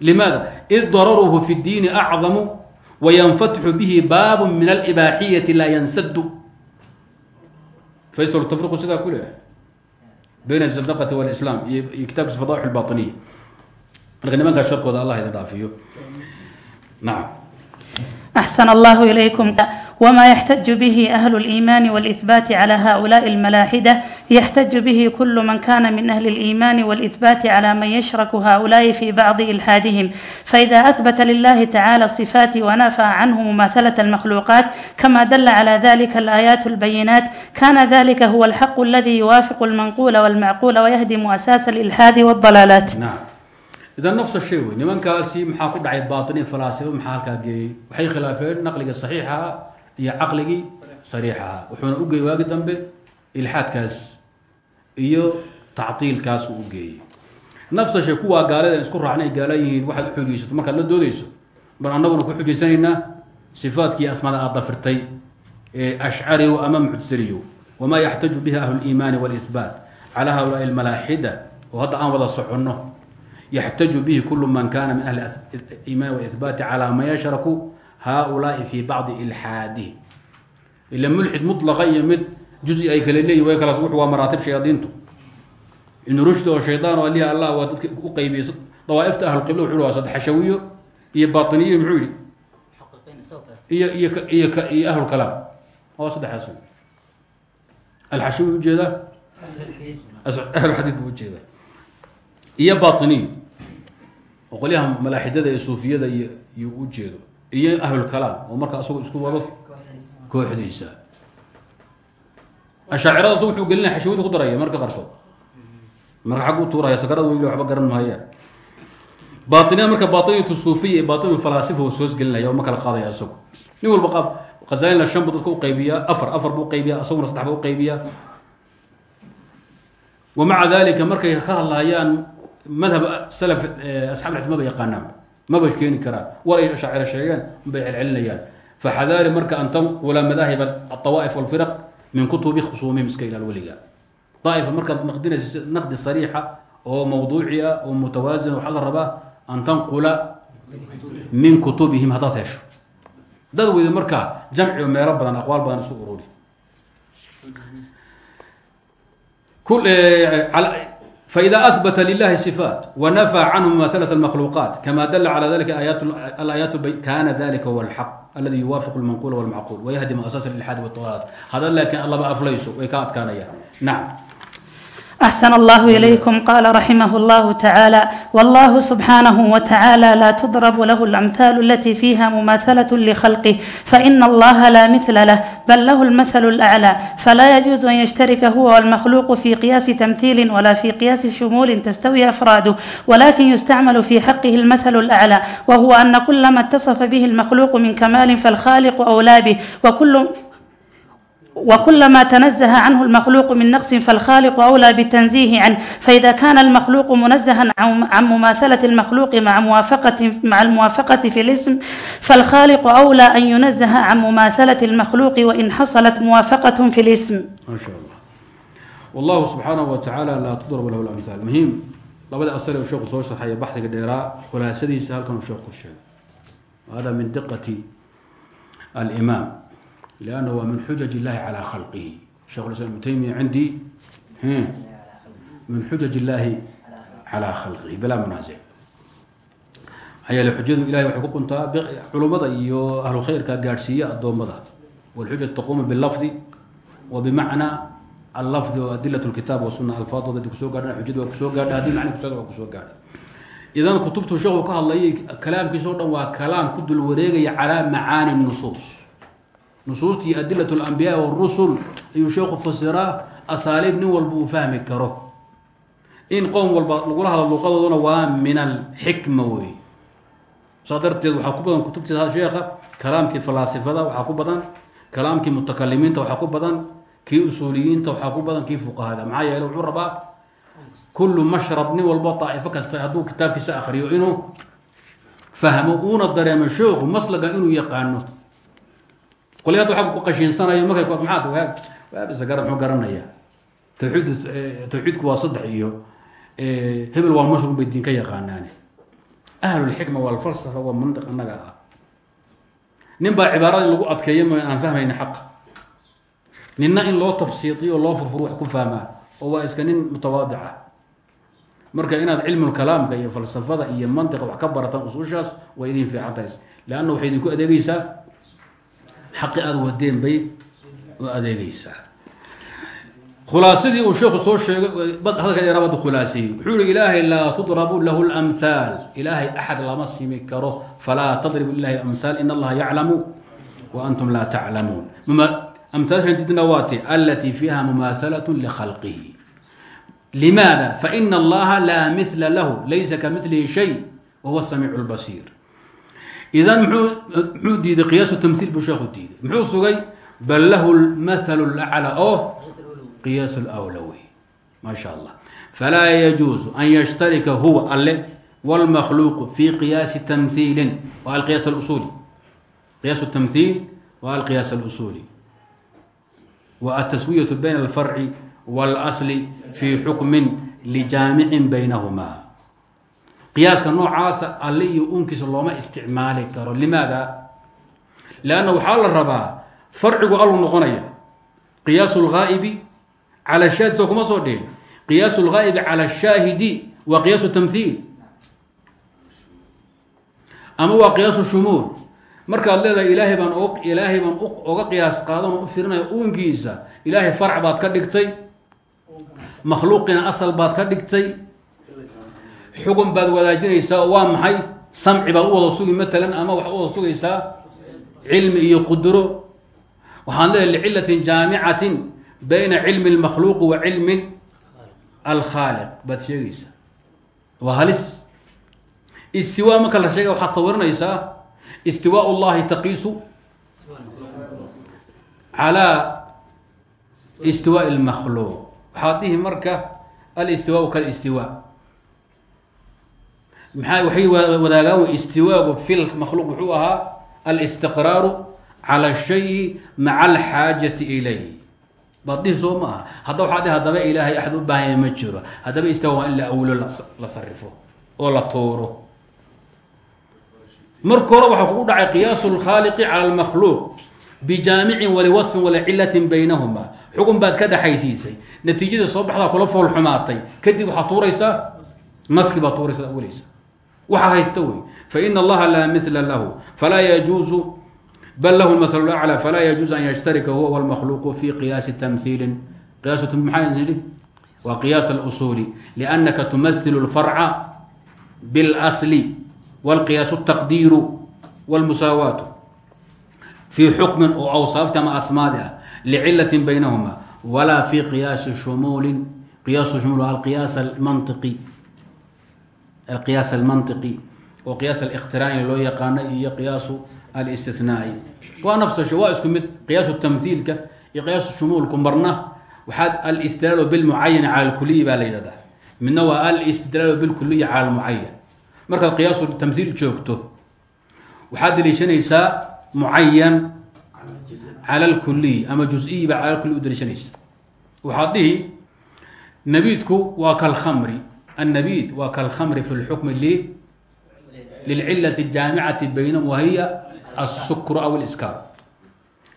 Limaada? Id dararuhu fi اdiini acdamu wayanfatixu bihi baabu min alibaaxiyati laa yansadu faysal tafriqu sidaa ku leeyahay. Bayna azandaqati walislam iyo kitaabkiisa fadaaix lbainiya marka nimankaa sharkooda allah idin dhaafiyo nacam أحسن الله إليكم وما يحتج به أهل الإيمان والإثبات على هؤلاء الملاحدة يحتج به كل من كان من أهل الإيمان والإثبات على من يشرك هؤلاء في بعض إلحادهم فإذا أثبت لله تعالى الصفات ونفى عنه مماثلة المخلوقات كما دل على ذلك الآيات البينات كان ذلك هو الحق الذي يوافق المنقول والمعقول ويهدم أساس الإلحاد والضلالات nacam idan nafsa shay wey nimankaasi maxaa ku dhacay baatini falaasido maxaa halkaa geeyey waxay khilaafeen naqliga saxiixaha iyo caqligii sariixaha wuxuuna u geeyey waagi dambe ilxaadkaas iyo tactiilkaas uu u geeyey nafsa shay kuwaa gaalada isku raacnay gaala yihiin waxaad u xujaysato markaad la doodeyso bal annaguna ku xujaysanaynaa sifaadkii asmaada aad dafirtay ee ashcariyo ama muctasiliyo wamaa yaxtaju bihi ahlu liimaani wاlihbaat calى haulaai almalaaxida oo hadda aan wada soconno yaxtaju bihi kulu man kana min ahli iimaan wاlihbaati calى man yashraku haulaai fi bacdi ilxaadihi ila mulxid mulaqa iyo mid juzi ay kale leeyihiin way kalaas wuxu waa maraatib shayaadiintu. Ibnu rushd oo shaydaan oo alihi allah waa dadka u qaybiyey dawaaifta ahlulqibla wuxuu waa saddex xashawiyo iyo bainiyo muxuu yihi iyo iyo iyo iyo ahlulkalaam waa saddexaas buu u jeedaa ahlulxadiid buu u jeedaa iyo batiniy oo qolyaha malaaxidada ee suufiyada iyo iyo ujeedo iyo ahlulkalaam oo marka asagoo isku wado kooxdiisa ashaacirada asagu wuxuu gelinaya xashawada ku daraya marka qaarkood marka xag u tuuraya sakarada weyli waxba garan mahayaan bainiyada marka bainiyatu suufiya bain falaasifa u soos gelinaya oo ma qaadaya isagu nin walba qaab khazaalina shan buu dadka uqaybiyaa afar afar buu qaybiyaa isaguna saddex buu uqaybiyaa wa maca dalika markay madhab salaf asxab xadid maba yaqaanaan. Maba keeni karaan. War ay shaaciro sheegeen bay celcelinayaan. Faxadaari marka an tanqula madaahib aawaaif walfiraq min kutubi khusuumihim iska ilaal weliga daaifa markaad naqdinaysa naqdi sariixa oo mawduuci ah oo mutawaasina waxaa la rabaa an min kutubihim haddaad hesho. Dad weyda markaa jamci meelo badan aqwaal badan فإذا أثبت لله صفات ونفى عنه مماثلة المخلوقات كما دل على ذلك آيات الآيات كان ذلك هو الحق الذي يوافق المنقول والمعقول ويهدم أساس الإلحاد والضلالات هذا لكن الله بقى أفليس ويكاد كان إياه نعم أحسن الله إليكم قال رحمه الله تعالى والله سبحانه وتعالى لا تضرب له الأمثال التي فيها مماثلة لخلقه فإن الله لا مثل له بل له المثل الأعلى فلا يجوز أن يشترك هو والمخلوق في قياس تمثيل ولا في قياس شمول تستوي أفراده ولكن يستعمل في حقه المثل الأعلى وهو أن كل ما اتصف به المخلوق من كمال فالخالق أولى به وكل وكلما تنزه عنه المخلوق من نقص فالخالق أولى بالتنزيه عنه فإذا كان المخلوق منزها عن مماثلة المخلوق مع موافقة مع الموافقة في الاسم فالخالق أولى أن ينزه عن مماثلة المخلوق وإن حصلت موافقة في الاسم ما شاء الله والله سبحانه وتعالى لا تضرب له الأمثال مهم labada asal uu sheekhu soo sharxaya baxdiga dheeraa khulaasadiisa halkan uu sheekhu ku sheegay hada min diqati alimaam لأنه هو من حجج الله على خلقه شيخ الإسلام ابن تيمية عندي من حجج الله على خلقه بلا منازع maxaa xujadu ilahay waxay ku quntaa culumada iyo ahlu khayrka gaadhsiiya addoommada walxujatu taquumu bilafdi wa bimacnaa allafdi oo adilat lkitaab wasuna alfaadooda hadii kusoo gaadhan xujadu waa kusoo gaadha haddii macna kusoo waa kusoo gaadha idan kutubtu sheekhu ka hadlayay kalaamkiisa o dhan waa kalaam ku dul wareegaya calaa macaani nusuus nusuustii adilat alambiyaa warusul ayuu sheekhu fasiraa asaaliib nin walba uu fahmi karo. In qowm walba lagula hadlo luqadooduna waa min alxikma wey saa darteed waxaa ku badan kutubtiisa sheekha kalaamkii falaasifada waxaa ku badan kalaamkii mutakalimiinta waxaa ku badan kii usuuliyiinta waxaa ku badan kii fuqahada. Maxaa yeele wuxuu rabaa kullu mashrab nin walba daa'ifo kasta hadduu kitaabkiisa akriyo inuu fahmo uuna dareemo sheekhu maslaga inuu yaqaano qolya hadda waxaa ku qashiinsanayo markay maxaad waabisa gara muxuu garanaya? Tawxiid tawxiidku waa saddex iyo hebel waa mashruum bay diin ka yaqaanaane ahlulxikma walfalsafa waa mantiq annaga ah. Nin lagu adkeeyo ma aan fahmayna xaqa ninna in loo tabsiidiyo loo furfuro wax ku fahmaa oo waa iska nin mutawaadic marka inaad cilmulkalaamka iyo falsafada iyo mantiqa wax ka barataan usuushaas way idin fiican tahay leanna waxay idinku adeegeysaa xaqi aada wadeen bay u adeegeysaa khulaasadii uu sheekhu soo sheegay hadalka dheeraabadu khulaasiyey. Wuxuu yihi ilaahay laa tudrabu lahu lamhaal ilaahay axad lama simi karo. Falaa tadribu lilahi amhaal in allaha yaclamu wa antum laa taclamuun amhaashan didna waati alatii fiiha mumaahalat likhalqihi limaada? Faina allaha laa mila lahu laysa kamilihi shay wahuwa samiicu lbasiir idan muxuu diiday qiyaasu tamhiil buu sheekhu diiday muxuu sugay bal lahu lmathalu lacla oo qiyaas lwlawi maa sha allah falaa yajuusu an yashtarika huwa alle wاlmakhluuqu fi qiyaasi tamhiilin wa alqiyaas اlusuli qiyaas tamhiil wa alqiyaas اlusuli wa ataswiyatu bayna alfarci wاlasli fi xukmin lijaamicin baynahuma qiyaaska noocaasa alle iyo uunkiisa looma isticmaali karo. Limaada? Lanna waxaa la rabaa farcigu alu noqonaya. Qiyaasu lghaa'ibi cala shaahid soo kuma soo dhigin qiyaasu lghaa'ibi cala shaahidi waa qiyaasu tamthiil. Ama waa qiyaasu shumuul. Markaad leedahay ilaahay baan ilaahay baan oga qiyaas qaadan oo u firinaya uunkiisa ilaahay farc baad ka dhigtay. Makhluuqina asal baad ka dhigtay xugun baad wadaajinaysaa waa maxay? Samci baad u wada sugi matalan ama waxaad u wada sugaysaa? Cilmi iyo qudro. Waxaad leedahay licilatin jaamicatin bayna cilmi اlmakhluuqi wa cilmi alkhaaliq. Baad sheegaysaa. Waa halis. Istiwaa marka la sheegay waxaad sawirinaysaa istiwaa llahi taqiisu calaa istiwaa اlmakhluuq waxaad dhihi marka alistiwaa kalstiwa maxaa waxay wadaagaa wey istiwaagu fil makhluuq wuxuu ahaa alistiqraaru cala shayi maca alxaajati ilayh baad dhihi soo ma aha. Hadda waxaa hadaba ilaahay axad u baahanya ma jiro. Hadaba istiwa waa in la la sarifo oo la tuuro. Marka hore waxaa kugu dhacay qiyaasu lkhaaliqi cala lmakhluuq bijaamicin waliwasfin walacilatin baynahuma. Xukun baad ka dhexaysiisay natiijadii soo baxdaa kula fool xumaatay kadib waxaad tuuraysaa naskii tuuraysa ad waxaa haysta wey fain allaha laa mila lahu falaa yajuuzu bal lahu mahl aclى falaa yajuuzu an yashtarika huwa wاlmakhluuqu fi qiyaasi tamhiilin qiyaas maxaa yidhi waa qiyaas اlusuuli liannaka tumahilu اlfarca biاlasli wاlqiyaas الtaqdiiru wاlmusaawaatu fii xukmin oo awsaafti ama asmaadi ah licilatin baynahuma walaa fi qiyaasi shumuulin qiyaasu shumuul alqiyaas almantiqi alqiyaas almantiqi oo qiyaas aliqtiraani loo yaqaano iyo qiyaasu alistinaai waa nafsa shay waa isku mid qiyaasu tamhiilka iyo qiyaasu shumuulku marna waxaad alistidlaalu bilmucayani cala alkuliyi baa la yidhahdaa midna waa alistidlaalu bilkuliyi cala almucayan markaad qiyaasu tamhiil joogto waxaad daliishanaysaa mucayan cala alkuliy ama jus-iyi baa cala lkuliy u daliishanaysa waxaad dhihi nabiidku waa kalkhamri النبيd waa kالkمr في الحكم للعلة الجاaمعة بynهم وهy السكر أو الإسكاr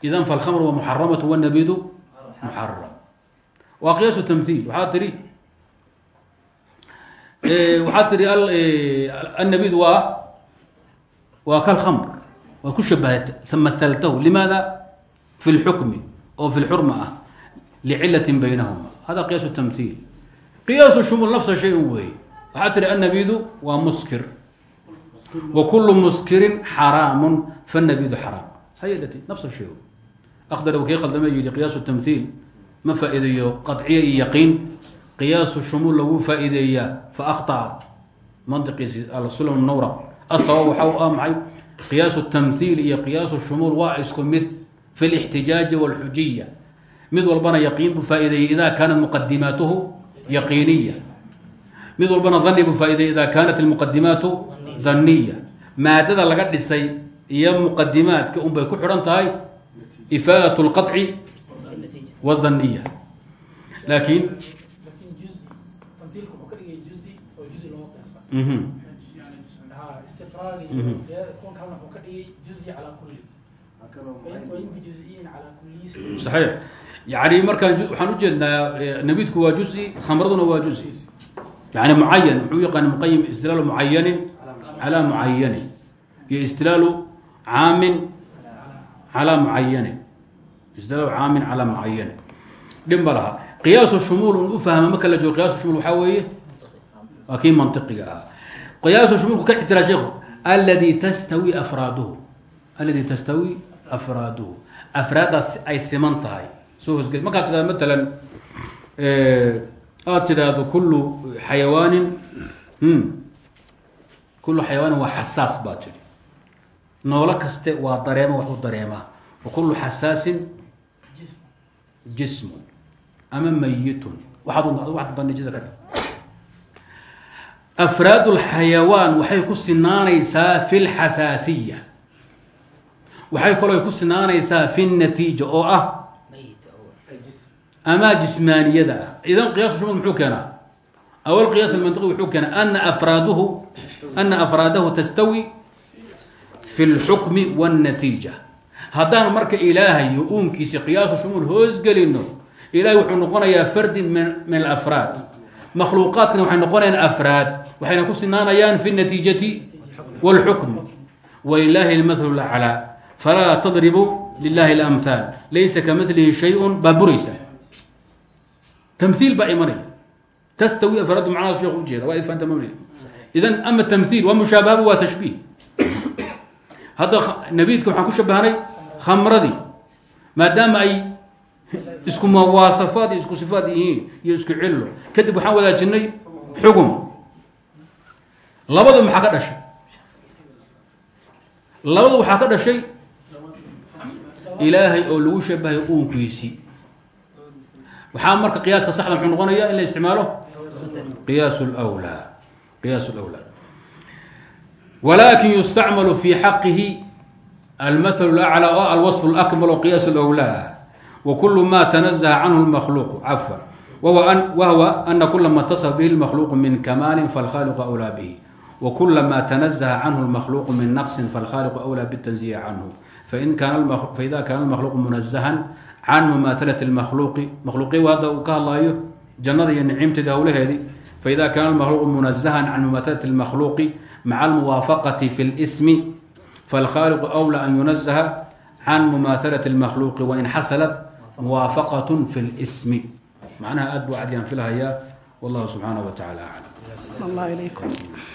إذا فالkمر waa محرمة والنبيd محرم waa قyاaس تمثيل waaa tii waxaa tihi النبيd waa waa kالkمر waad ku shabahat mثلته لماذا في الحكم oo في الحرمة ah لعلة بynهma hذا قyاaس تمثيل qiyaasu shumul nafsa shay un weeye waxaa tihi annabidu waa muskir. Wa kullu muskirin xaraamun fannabidu xaraam. Hayadhati nafsa shay akhdar kii khaldama yidhi qiyaasu tamhiil ma faa-iideeyo qadciya iyo yaqiin. Qiyaasu shumuul lagu faa-iideeyaa fa akhطaca mantiqiisi alsulam nawraq asabab waxa u ah maxay qiyaasu tamhiil iyo qiyaasu shumuul waa isku mid fi lixtijaaji mid walbana yaqiin buu faa-iideeyey ida kaanat muqadimaatuhu yaqiiniya. Mid walbana dani buu faaidey ida kaanat almuqadimaatu daniya maadada laga dhisay iyo muqadimaadka unbay ku xidhan tahay ifaadat lqaطci wاdaniya laakiin saxiix. Yani markaan waxaan ujeednaa eh, nabiidku waa juzi khamraduna waa juzi. Yani mucayan muxuu yaqaana muqayim istilaalu mucayanin calaa mucayanin iyo istilaalu caamin calaa mucayanin istilaalu caamin calaa mucayanin dhin ba laha. Qiyaasu shumuul un u fahma marka la joogo qiyaasu shumuul weeye? Waa kii mantiqiga ahaa. Qiyaasu shumuulku ka xitiraa sheekhu tastawi afraaduhu. Aladi tastawi afraaduhu afraaddaas ay siman tahay. Soo hosge markaad tidhahdo matalan aada tidhaahdo kullu xayawaanin kullu xayawaanin waa xasaas baa tidhi. Noolo kaste waa dareema wax u dareemaa wa kullu xasaasin jismun ama mayitun. Waxaad اlxayawaan waxay ku sinaanaysaa fi اlxasaasiya waxay kaloo ku sinaanaysaa fi الnatiija oo ah ama jismaaniyada ah idan qiyaasu shumul muxuu keenaa awal qiyaas almantiqi wuxuu keenaa ana afraaduhu ana afraadahu tastawi fi اlxukmi wاnnatiija haddaan marka ilaahayo uunkiisi qiyaasu shumuul hoosgelino ilahay wuxuu noqonayaa fardi min alafraad makhluuqaadkana waxay noqonayaan afraad waxayna ku sinaanayaan fi natiijati wاlxukmi walilaahi lmathalu laclaa falaa tadribuu lilahi lamhaal laysa kamilihi shayun baa buraysa tamhiil baa imanaya tastawi afaradu macnahaas sheekhu ujeeda waa ifanta mamli idan ama tamhiil waa mushaabahabu waa tashbiih hadda nabiidka waxaan ku shabahnay khamradii maadaama ay isku mawaasafaad iyo isku sifaad yihiin iyo isku cillo kadib waxaan wadaajinay xugum labadu maxaa ka dhashay labadu waxaa ka dhashay ilaahay oo lagu shabahay uunkiisii waxaa marka qiyaaska saxda muxuu noqonaya in la isticmaalo qiyaas lwlaa qiyaas lwlaa walakin yustacmalu fi xaqihi almathal laclى o alwaصf اlakmal o qiyaas lwlaa wkul ma tanazaha canhu lmakhluuq cafwan wahwa ana kula ma اtasfa bihi اlmakhluuq min kamaali falkhaliqu awlaa bihi wkula ma tanazaha canhu اlmakhluuq min naqsi falkhaliqu awlaa bالtanzihi canhu faida kaana lmakhluuqu munazahan can mumaatalati lmakhluuqi makhluuqiy hadda uu ka hadlaayo jannada iyo nicimteedi howlaheedii faida kaana lmakhluuqu munazahan can mumaatalati lmakhluuqi maca almuwaafaqati fi lsmi falkhaaliqu wla an yunazaha can mumaahalati lmakhluuqi wain xasalat muwaafaqatun fi lsmi macnaha aad buu cadyaan filhayaa wallahu subxaanah wa tacala aclam